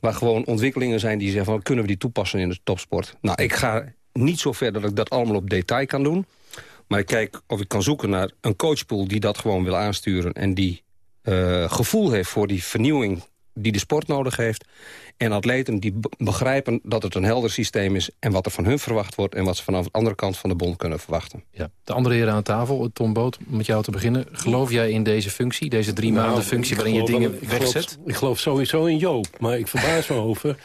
waar gewoon ontwikkelingen zijn die zeggen van kunnen we die toepassen in de topsport. Nou, ik ga niet zo ver dat ik dat allemaal op detail kan doen, maar ik kijk of ik kan zoeken naar een coachpool die dat gewoon wil aansturen en die eh, gevoel heeft voor die vernieuwing die de sport nodig heeft. En atleten die be- begrijpen dat het een helder systeem is... en wat er van hun verwacht wordt... en wat ze vanaf de andere kant van de bond kunnen verwachten. Ja. De andere heren aan tafel, Tom Boot, met jou te beginnen. Geloof jij in deze functie, deze drie Nou, maanden functie... waarin je dingen wel- ik geloof- wegzet? Ik geloof sowieso in Joop, maar ik verbaas me over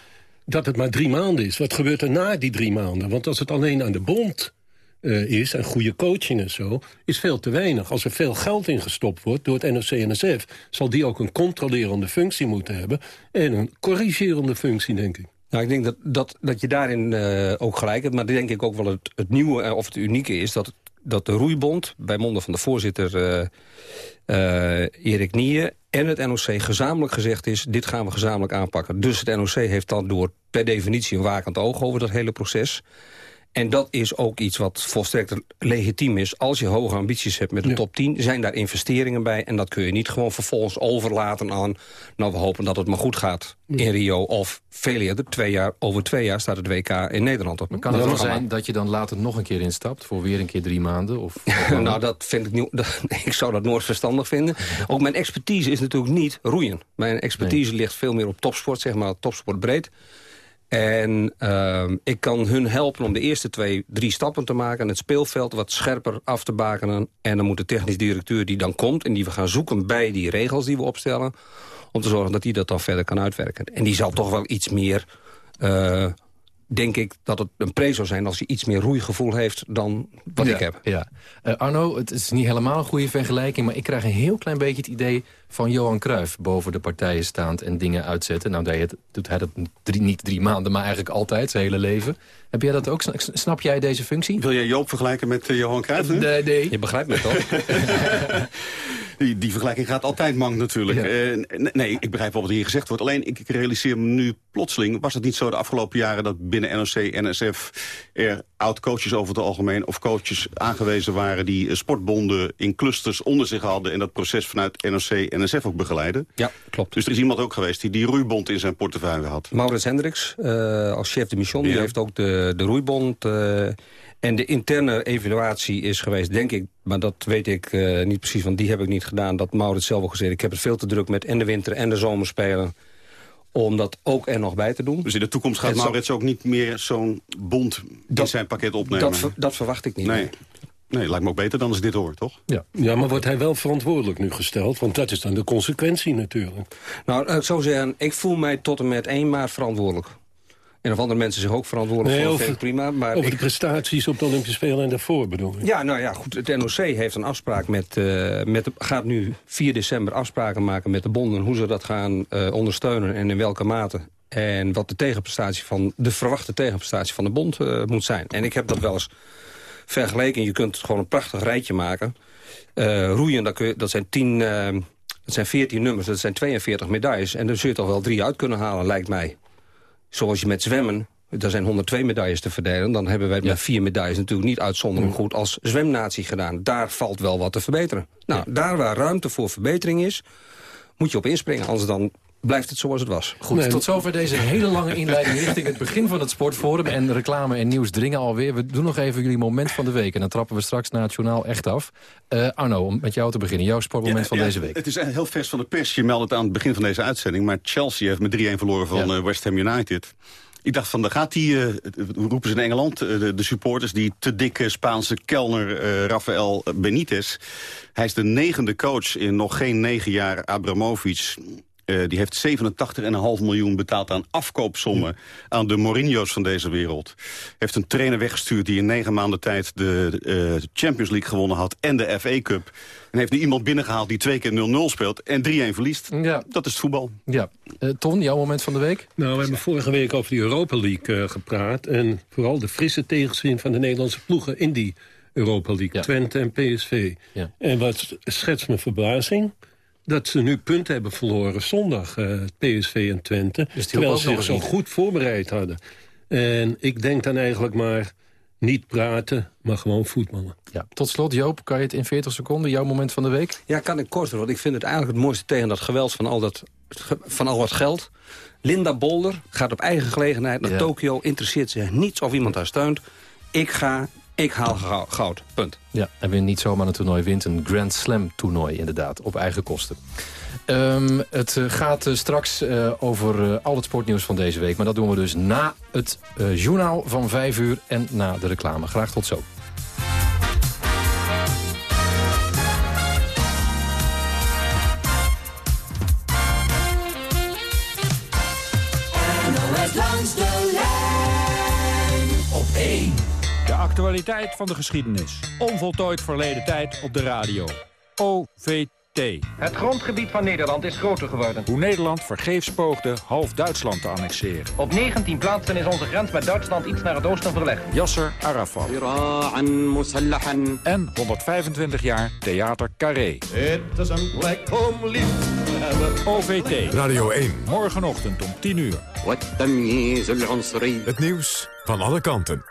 dat het maar drie maanden is. Wat gebeurt er na die drie maanden? Want als het alleen aan de bond eh, is, en goede coaching en zo... is veel te weinig. Als er veel geld in gestopt wordt door het NOC-NSF... zal die ook een controlerende functie moeten hebben... en een corrigerende functie, denk ik. Nou, ik denk dat, dat, dat je daarin eh, ook gelijk hebt. Maar denk ik ook wel het, het nieuwe eh, of het unieke is... dat, dat de roeibond, bij monden van de voorzitter Erik Nieën... en het NOC gezamenlijk gezegd is, dit gaan we gezamenlijk aanpakken. Dus het NOC heeft dan door per definitie een wakend oog over dat hele proces... En dat is ook iets wat volstrekt legitiem is. Als je hoge ambities hebt met de top 10, zijn daar investeringen bij. En dat kun je niet gewoon vervolgens overlaten aan... nou, we hopen dat het maar goed gaat in Rio. Of veel eerder, twee jaar, over twee jaar staat het WK in Nederland op. Maar kan het wel zijn dat je dan later nog een keer instapt... voor weer een keer drie maanden? Of, nou, dat vind ik niet. dat- Ik zou dat nooit verstandig vinden. Ook mijn expertise is natuurlijk niet roeien. Mijn expertise ligt veel meer op topsport, zeg maar, topsport breed. En ehm, ik kan hun helpen om de eerste twee, drie stappen te maken... en het speelveld wat scherper af te bakenen. En dan moet de technisch directeur die dan komt... en die we gaan zoeken bij die regels die we opstellen... om te zorgen dat hij dat dan verder kan uitwerken. En die zal toch wel iets meer... eh, denk ik dat het een pre zou zijn als hij iets meer roeigevoel heeft dan wat ja, ik heb. Ja. Eh, Arno, het is niet helemaal een goede vergelijking... maar ik krijg een heel klein beetje het idee van Johan Cruijff... boven de partijen staand en dingen uitzetten. Nou, deed het, doet hij dat drie, niet drie maanden, maar eigenlijk altijd, zijn hele leven. Heb jij dat ook? Sna- Snap jij deze functie? Wil jij Joop vergelijken met eh, Johan Cruijff? Nee, nee. Je begrijpt me toch? Die, die vergelijking gaat altijd mank natuurlijk. Eh, nee, ik begrijp wel wat hier gezegd wordt. Alleen, ik, ik realiseer me nu plotseling... was het niet zo de afgelopen jaren dat binnen NOC en NSF... er oud-coaches over het algemeen of coaches aangewezen waren... die eh, sportbonden in clusters onder zich hadden... en dat proces vanuit NOC en NSF ook begeleiden? Ja, klopt. Dus er is iemand ook geweest die die roeibond in zijn portefeuille had. Maurits Hendricks, eh, als chef de mission, die heeft ook de, de roeibond. eh, en de interne evaluatie is geweest, denk ik... maar dat weet ik eh, niet precies, want die heb ik niet gedaan... dat Maurits zelf ook gezegd, ik heb het veel te druk met en de winter en de zomerspelen... om dat ook er nog bij te doen. Dus in de toekomst gaat Maurits ook niet meer zo'n bond in zijn pakket opnemen? Dat, dat verwacht ik niet. Nee. Nee, lijkt me ook beter dan als ik dit hoor, toch? Ja. ja, maar wordt hij wel verantwoordelijk nu gesteld? Want dat is dan de consequentie natuurlijk. Nou, laat ik zo zeggen, ik voel mij tot en met 1 maart verantwoordelijk. En of andere mensen zich ook verantwoordelijk Nee, voor, over- vind ik prima. Maar Over ik, de prestaties op de Olympische Spelen en daarvoor bedoel ik. Ja, nou ja, goed. Het NOC heeft een afspraak met, eh, met de, gaat nu 4 december afspraken maken met de bonden... hoe ze dat gaan eh, ondersteunen en in welke mate. En wat de tegenprestatie van de verwachte tegenprestatie van de bond eh, moet zijn. En ik heb dat wel eens vergeleken. Je kunt gewoon een prachtig rijtje maken. Eh, roeien, dat, kun je, dat zijn 10, eh, dat zijn 14 nummers, dat zijn 42 medailles. En daar zul je toch wel drie uit kunnen halen, lijkt mij. Zoals je met zwemmen, er zijn 102 medailles te verdelen... dan hebben wij met vier medailles natuurlijk niet uitzonderlijk goed als zwemnatie gedaan. Daar valt wel wat te verbeteren. Nou, daar waar ruimte voor verbetering is, moet je op inspringen. Anders dan blijft het zoals het was. Goed, tot zover deze hele lange inleiding richting het begin van het Sportforum. En reclame en nieuws dringen alweer. We doen nog even jullie moment van de week. En dan trappen we straks na het journaal echt af. Eh, Arno, om met jou te beginnen. Jouw sportmoment van Ja, deze week. Het is heel vers van de pers. Je meldt het aan het begin van deze uitzending. Maar Chelsea heeft met 3-1 verloren van eh, West Ham United. Ik dacht van, daar gaat die, eh, hoe roepen ze in Engeland, de, de supporters... die te dikke Spaanse kelner eh, Rafael Benitez. Hij is de negende coach in nog geen negen jaar Abramovic... Eh, die heeft 87,5 miljoen betaald aan afkoopsommen... aan de Mourinho's van deze wereld. Heeft een trainer weggestuurd die in negen maanden tijd... de eh, Champions League gewonnen had en de FA Cup. En heeft nu iemand binnengehaald die twee keer 0-0 speelt... en 3-1 verliest. Ja. Dat is het voetbal. Ja. Eh, Ton, jouw moment van de week? Nou, we hebben vorige week over die Europa League eh, gepraat. En vooral de frisse tegenzin van de Nederlandse ploegen in die Europa League. Twente en PSV. Ja. En wat schetst mijn verbazing? Dat ze nu punten hebben verloren zondag, eh, PSV en Twente. Dus terwijl ze zich zo niet. goed voorbereid hadden. En ik denk dan eigenlijk maar niet praten, maar gewoon voetballen. Ja. Tot slot, Joop, kan je het in 40 seconden? Jouw moment van de week? Ja, kan ik korter, want ik vind het eigenlijk het mooiste tegen dat geweld van al dat, van al dat geld. Linda Bolder gaat op eigen gelegenheid naar Ja. Tokio, interesseert zich niets of iemand haar steunt. Ik ga, ik haal gou- goud, punt. Ja, en wint niet zomaar een toernooi, wint een Grand Slam toernooi inderdaad, op eigen kosten. Ehm, het eh, gaat eh, straks eh, over al het sportnieuws van deze week. Maar dat doen we dus na het journaal van 5 uur en na de reclame. Graag tot zo. Actualiteit van de geschiedenis. Onvoltooid verleden tijd op de radio. OVT. Het grondgebied van Nederland is groter geworden. Hoe Nederland vergeefs poogde half Duitsland te annexeren. Op 19 plaatsen is onze grens met Duitsland iets naar het oosten verlegd. Yasser Arafat. En 125 jaar Theater Carré. Het is een plek om lief. OVT. Radio 1. Morgenochtend om 10 uur. Het nieuws van alle kanten.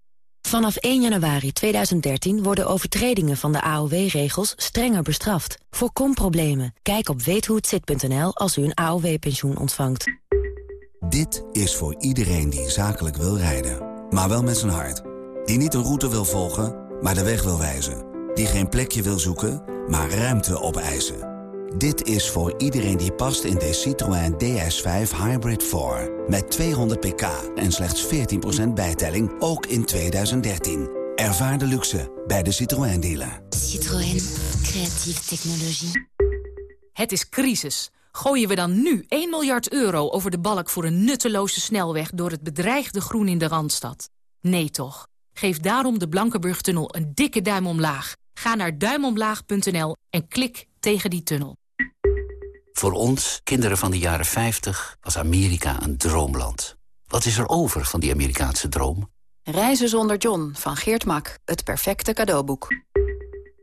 Vanaf 1 januari 2013 worden overtredingen van de AOW-regels strenger bestraft. Voorkom problemen. Kijk op weethohetzit.nl als u een AOW-pensioen ontvangt. Dit is voor iedereen die zakelijk wil rijden, maar wel met zijn hart. Die niet een route wil volgen, maar de weg wil wijzen. Die geen plekje wil zoeken, maar ruimte opeisen. Dit is voor iedereen die past in de Citroën DS5 Hybrid 4. Met 200 pk en slechts 14% bijtelling, ook in 2013. Ervaar de luxe bij de Citroën dealer. Citroën. Creatieve technologie. Het is crisis. Gooien we dan nu 1 miljard euro over de balk voor een nutteloze snelweg... door het bedreigde groen in de Randstad? Nee toch. Geef daarom de Blankenburg-tunnel een dikke duim omlaag. Ga naar duimomlaag.nl en klik tegen die tunnel. Voor ons, kinderen van de jaren 50, was Amerika een droomland. Wat is er over van die Amerikaanse droom? Reizen zonder John van Geert Mak. Het perfecte cadeauboek.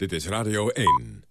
Dit is Radio 1.